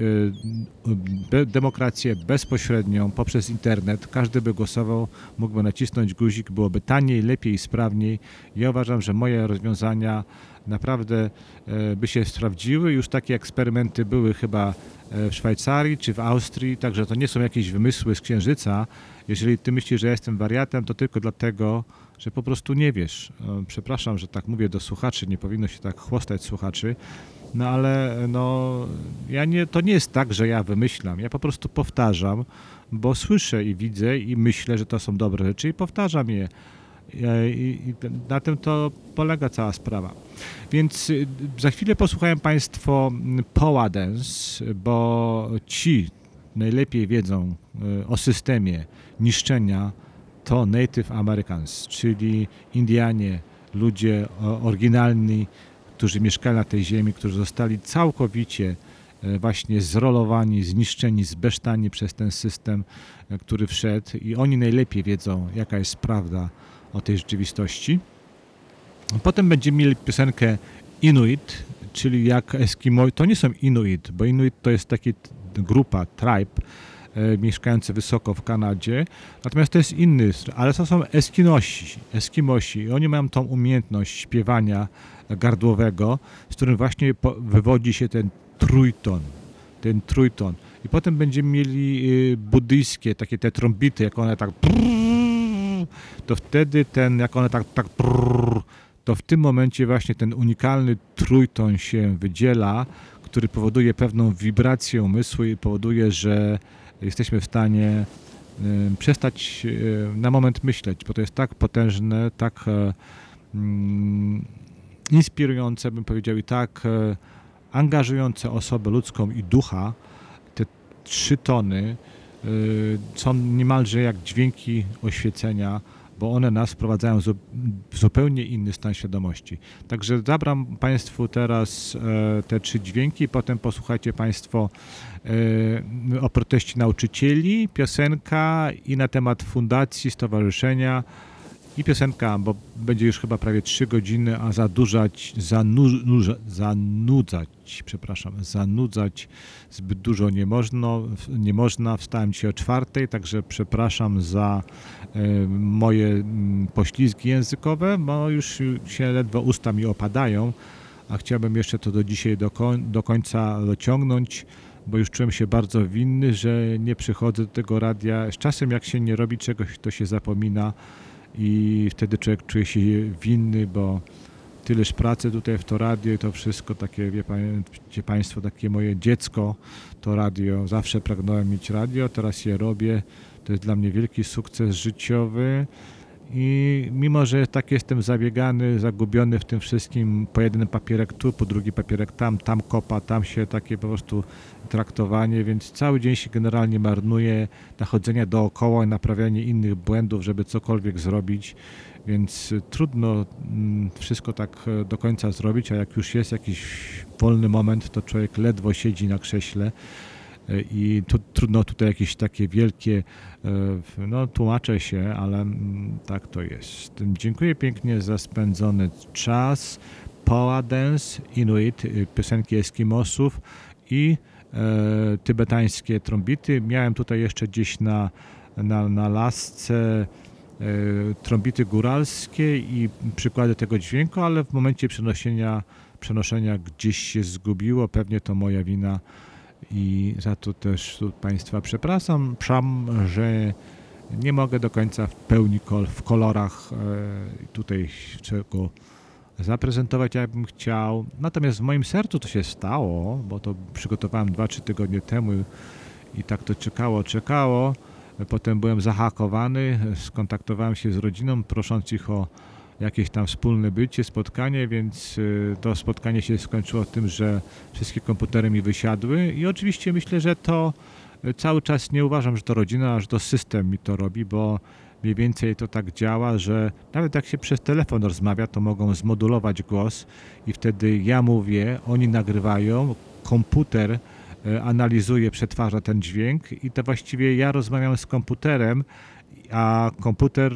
be, demokrację bezpośrednią poprzez internet. Każdy by głosował, mógłby nacisnąć guzik, byłoby taniej, lepiej, sprawniej. Ja uważam, że moje rozwiązania naprawdę e, by się sprawdziły. Już takie eksperymenty były chyba e, w Szwajcarii czy w Austrii, także to nie są jakieś wymysły z księżyca. Jeżeli ty myślisz, że jestem wariatem, to tylko dlatego, że po prostu nie wiesz. E, Przepraszam, że tak mówię do słuchaczy, nie powinno się tak chłostać słuchaczy. No ale no, ja nie, to nie jest tak, że ja wymyślam. Ja po prostu powtarzam, bo słyszę i widzę i myślę, że to są dobre rzeczy i powtarzam je. E, I, na tym to polega cała sprawa. Więc y, za chwilę posłuchają Państwo mm, Poła Dance, bo ci najlepiej wiedzą y, o systemie niszczenia to Native Americans, czyli Indianie, ludzie oryginalni, którzy mieszkali na tej ziemi, którzy zostali całkowicie e, właśnie zrolowani, zniszczeni, zbesztani przez ten system, który wszedł i oni najlepiej wiedzą, jaka jest prawda o tej rzeczywistości. Potem będziemy mieli piosenkę Inuit, czyli jak Eskimo. To nie są Inuit, bo Inuit to jest taka grupa, tribe, e, mieszkający wysoko w Kanadzie. Natomiast to jest inny, ale to są Eskimosi. Eskimosi. I oni mają tą umiejętność śpiewania gardłowego, z którym właśnie wywodzi się ten trójton. Ten trójton. I potem będziemy mieli y, buddyjskie, takie te trąbity, jak one tak to wtedy ten, jak one tak, tak prrr, to w tym momencie właśnie ten unikalny trójton się wydziela, który powoduje pewną wibrację umysłu i powoduje, że jesteśmy w stanie przestać na moment myśleć, bo to jest tak potężne, tak e, mm, inspirujące, bym powiedział, i tak e, angażujące osobę ludzką i ducha, te trzy tony są niemalże jak dźwięki oświecenia, bo one nas wprowadzają w zupełnie inny stan świadomości. Także zabram Państwu teraz e, te trzy dźwięki, potem posłuchajcie Państwo e, o proteście nauczycieli, piosenka i na temat fundacji, stowarzyszenia i piosenka, bo będzie już chyba prawie 3 godziny, a zadurzać, zanurza, zanudzać, przepraszam, zanudzać zbyt dużo nie można. Nie można. Wstałem dzisiaj o czwartej, także przepraszam za e, moje poślizgi językowe, bo już się ledwo usta mi opadają, a chciałbym jeszcze to do dzisiaj do, koń, do końca dociągnąć bo już czułem się bardzo winny, że nie przychodzę do tego radia. Z czasem jak się nie robi czegoś, to się zapomina i wtedy człowiek czuje się winny, bo tyleż pracy tutaj w to radio i to wszystko takie, wiecie Państwo, takie moje dziecko, to radio. Zawsze pragnąłem mieć radio, teraz je robię. To jest dla mnie wielki sukces życiowy. I mimo, że tak jestem zabiegany, zagubiony w tym wszystkim, po jeden papierek tu, po drugi papierek tam, tam kopa, tam się takie po prostu traktowanie, więc cały dzień się generalnie marnuje na chodzenie dookoła i naprawianie innych błędów, żeby cokolwiek zrobić, więc trudno mm, wszystko tak e, do końca zrobić, a jak już jest jakiś wolny moment, to człowiek ledwo siedzi na krześle i tu, trudno tutaj jakieś takie wielkie, e, no tłumaczę się, ale mm, tak to jest. Dziękuję pięknie za spędzony czas. Poła Dance, Inuit, y, piosenki Eskimosów i tybetańskie trąbity. Miałem tutaj jeszcze gdzieś na, na, na lasce e, trąbity góralskie i przykłady tego dźwięku, ale w momencie przenoszenia, przenoszenia gdzieś się zgubiło. Pewnie to moja wina i za to też Państwa przepraszam, przam, że nie mogę do końca w pełni kol, w kolorach e, tutaj czego zaprezentować, jak bym chciał. Natomiast w moim sercu to się stało, bo to przygotowałem 2-3 tygodnie temu i tak to czekało, czekało. Potem byłem zahakowany, skontaktowałem się z rodziną, prosząc ich o jakieś tam wspólne bycie, spotkanie, więc y, to spotkanie się skończyło tym, że wszystkie komputery mi wysiadły i oczywiście myślę, że to y, cały czas nie uważam, że to rodzina, że to system mi to robi, bo mniej więcej to tak działa, że nawet jak się przez telefon rozmawia, to mogą zmodulować głos i wtedy ja mówię, oni nagrywają, komputer y, analizuje, przetwarza ten dźwięk i to właściwie ja rozmawiam z komputerem, a komputer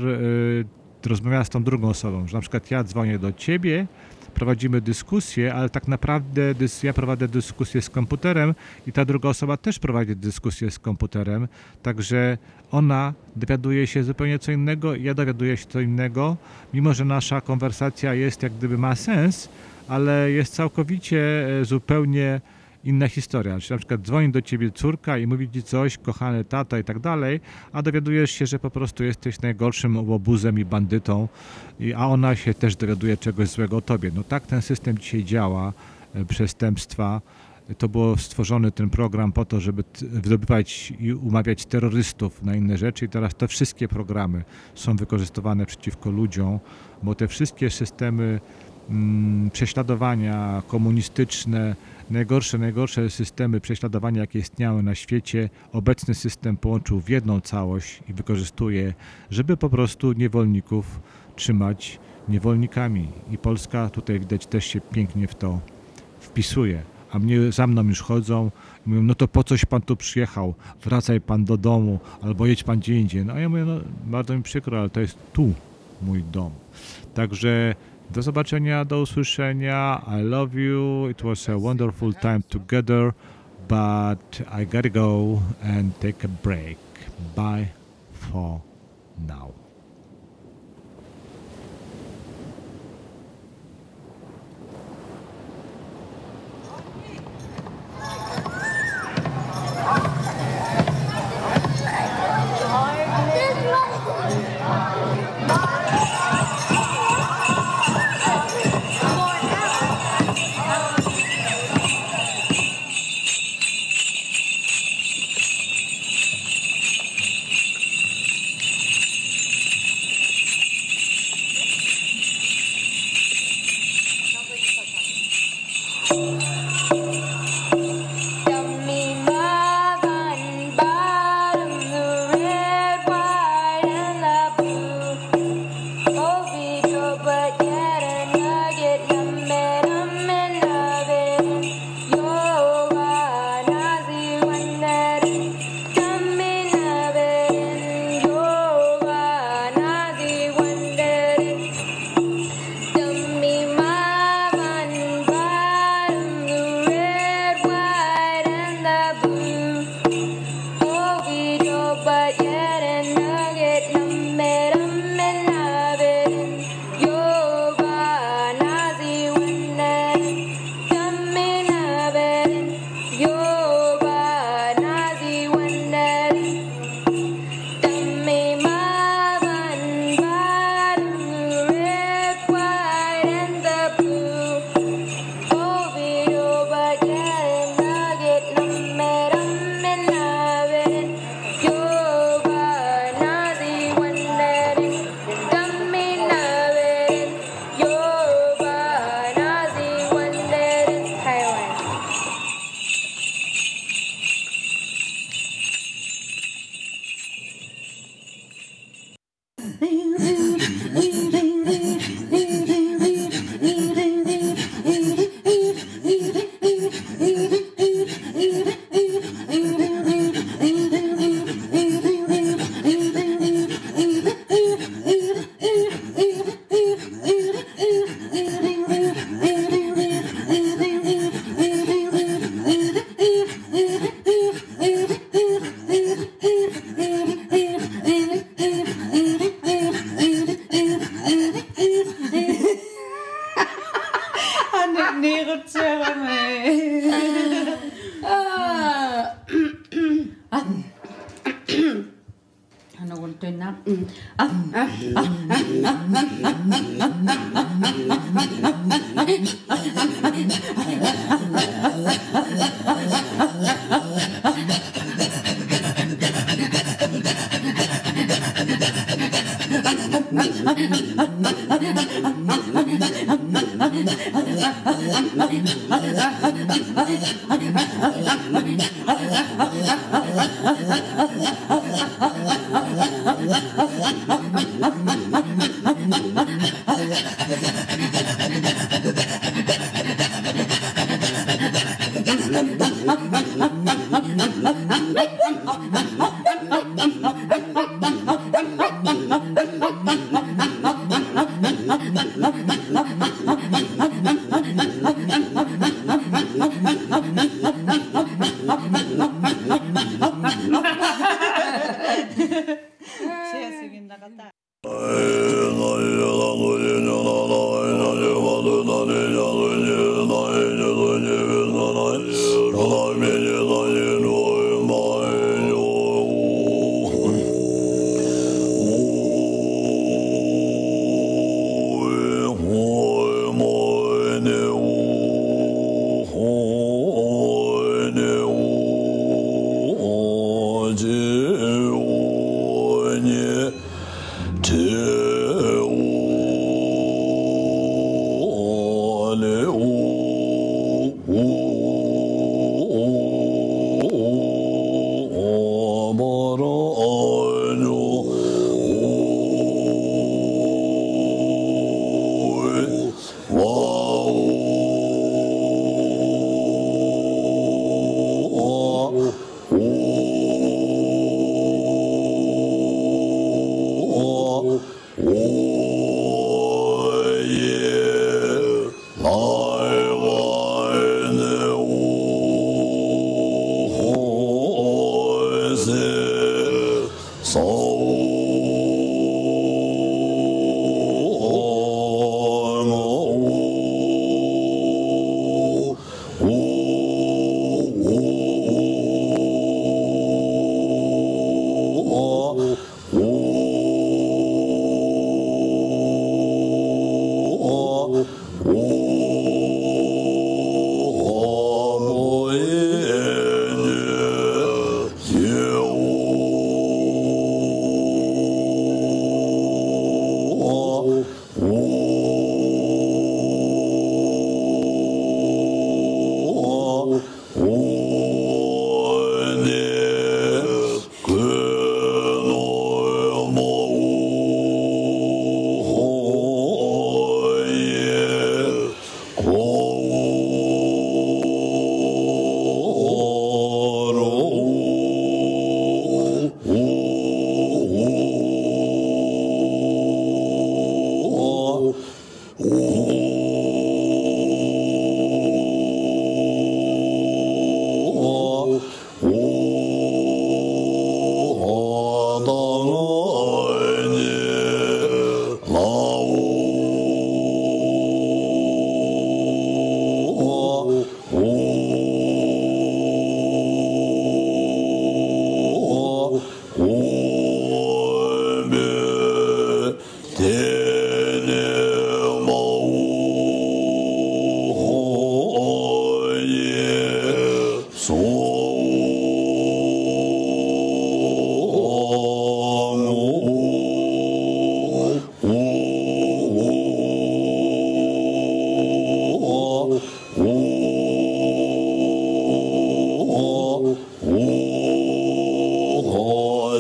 rozmawiała z tą drugą osobą, że na przykład ja dzwonię do ciebie, prowadzimy dyskusję, ale tak naprawdę dys, ja prowadzę dyskusję z komputerem i ta druga osoba też prowadzi dyskusję z komputerem, także ona dowiaduje się zupełnie co innego, ja dowiaduję się co innego, mimo że nasza konwersacja jest jak gdyby ma sens, ale jest całkowicie e, zupełnie inna historia. Czyli na przykład dzwoni do ciebie córka i mówi ci coś, kochany tata i tak dalej, a dowiadujesz się, że po prostu jesteś najgorszym łobuzem i bandytą, a ona się też dowiaduje czegoś złego o tobie. No tak ten system dzisiaj działa, e, przestępstwa. To było stworzony ten program po to, żeby wydobywać i umawiać terrorystów na inne rzeczy i teraz te wszystkie programy są wykorzystywane przeciwko ludziom, bo te wszystkie systemy mm, prześladowania komunistyczne, najgorsze, najgorsze systemy prześladowania, jakie istniały na świecie, obecny system połączył w jedną całość i wykorzystuje, żeby po prostu niewolników trzymać niewolnikami. I Polska tutaj widać też się pięknie w to wpisuje. A mnie za mną już chodzą i mówią, no to po coś pan tu przyjechał, wracaj pan do domu, albo jedź pan gdzie indziej. No a ja mówię, no bardzo mi przykro, ale to jest tu mój dom. Także do zobaczenia, do usłyszenia. I love you. It was a wonderful time together, but I gotta go and take a break. Bye for now.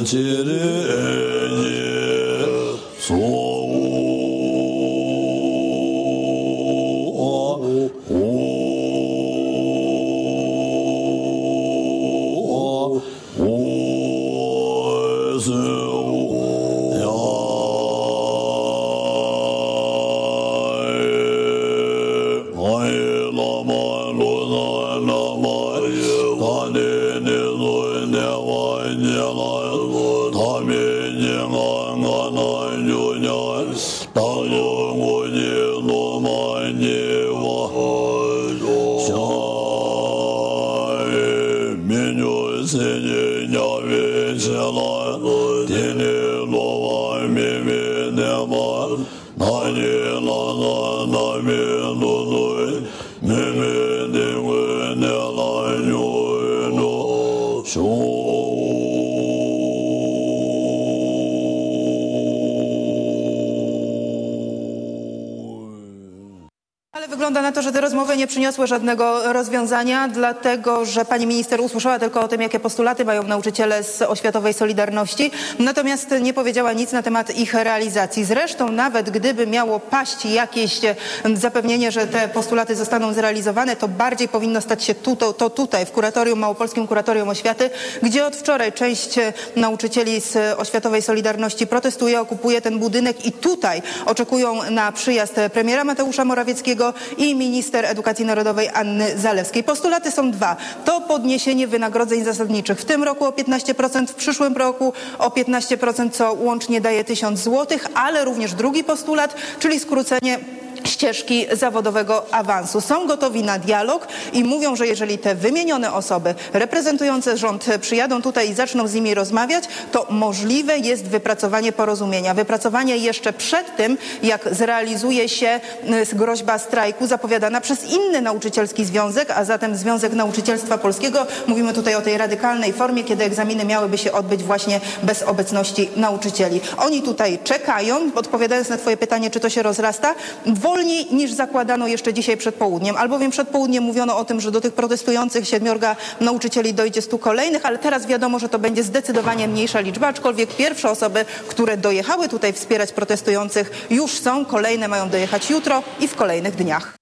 Consider żadnego rozwiązania, dlatego że pani minister usłyszała tylko o tym, jakie postulaty mają nauczyciele z oświatowej Solidarności, natomiast nie powiedziała nic na temat ich realizacji. Zresztą nawet gdyby miało paść jakieś zapewnienie, że te postulaty zostaną zrealizowane, to bardziej powinno stać się tuto, to tutaj, w kuratorium, Małopolskim Kuratorium Oświaty, gdzie od wczoraj część nauczycieli z oświatowej Solidarności protestuje, okupuje ten budynek i tutaj oczekują na przyjazd premiera Mateusza Morawieckiego i minister edukacji narodowej Anny Zalewskiej. Postulaty są dwa. To podniesienie wynagrodzeń zasadniczych w tym roku o 15%, w przyszłym roku o 15%, co łącznie daje 1000 zł, ale również drugi postulat, czyli skrócenie ścieżki zawodowego awansu. Są gotowi na dialog i mówią, że jeżeli te wymienione osoby reprezentujące rząd przyjadą tutaj i zaczną z nimi rozmawiać, to możliwe jest wypracowanie porozumienia. Wypracowanie jeszcze przed tym, jak zrealizuje się y, groźba strajku zapowiadana przez inny nauczycielski związek, a zatem Związek Nauczycielstwa Polskiego. Mówimy tutaj o tej radykalnej formie, kiedy egzaminy miałyby się odbyć właśnie bez obecności nauczycieli. Oni tutaj czekają, odpowiadając na twoje pytanie, czy to się rozrasta, wolniej niż zakładano jeszcze dzisiaj przed południem. Albowiem przed południem mówiono o tym, że do tych protestujących siedmiorga nauczycieli dojdzie stu kolejnych, ale teraz wiadomo, że to będzie zdecydowanie mniejsza liczba, aczkolwiek pierwsze osoby, które dojechały tutaj wspierać protestujących już są, kolejne mają dojechać jutro i w kolejnych dniach.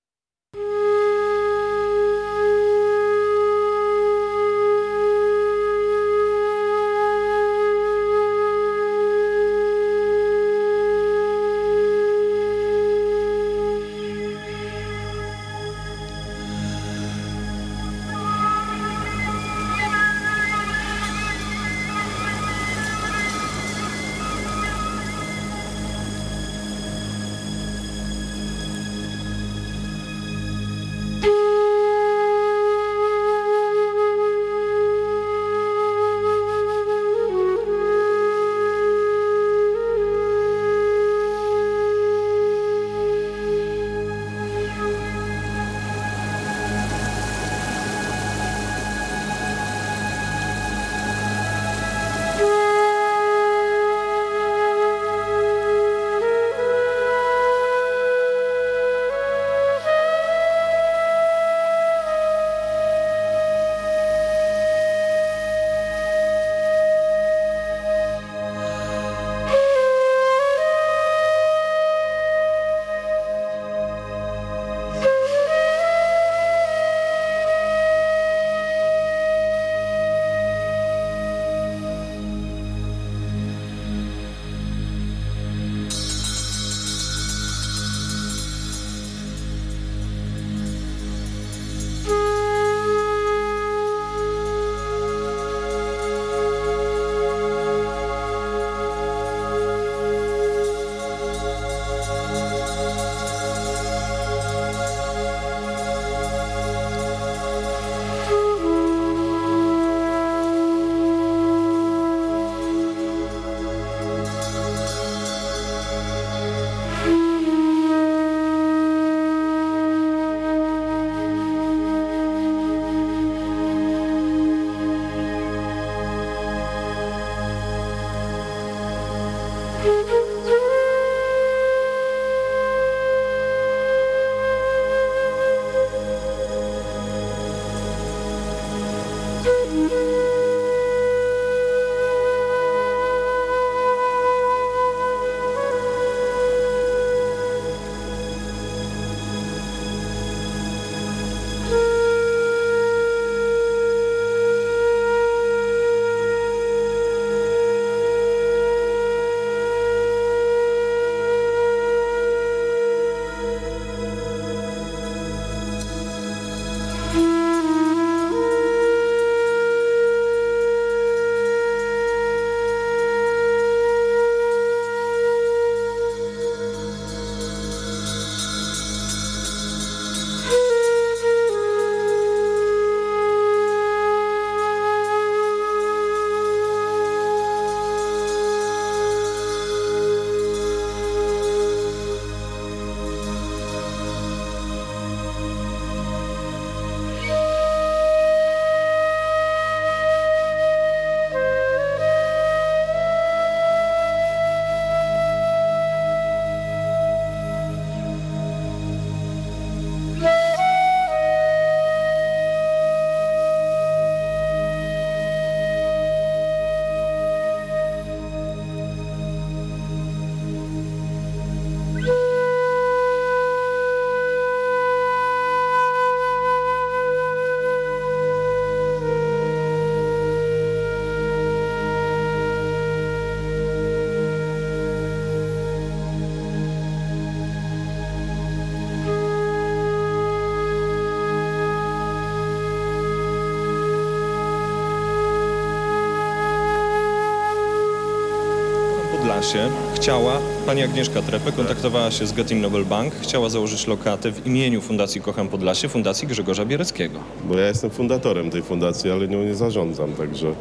Podlasie chciała, pani Agnieszka Trepe kontaktowała się z Getin Nobel Bank, chciała założyć lokatę w imieniu Fundacji Kocham Podlasie, Fundacji Grzegorza Biereckiego. Bo ja jestem fundatorem tej fundacji, ale nią nie zarządzam, także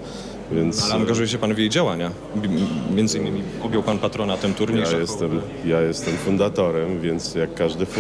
więc... Ale angażuje się pan w jej działania. Między innymi objął pan patronatem turniej Ja jestem, ja jestem fundatorem, więc jak każdy fundator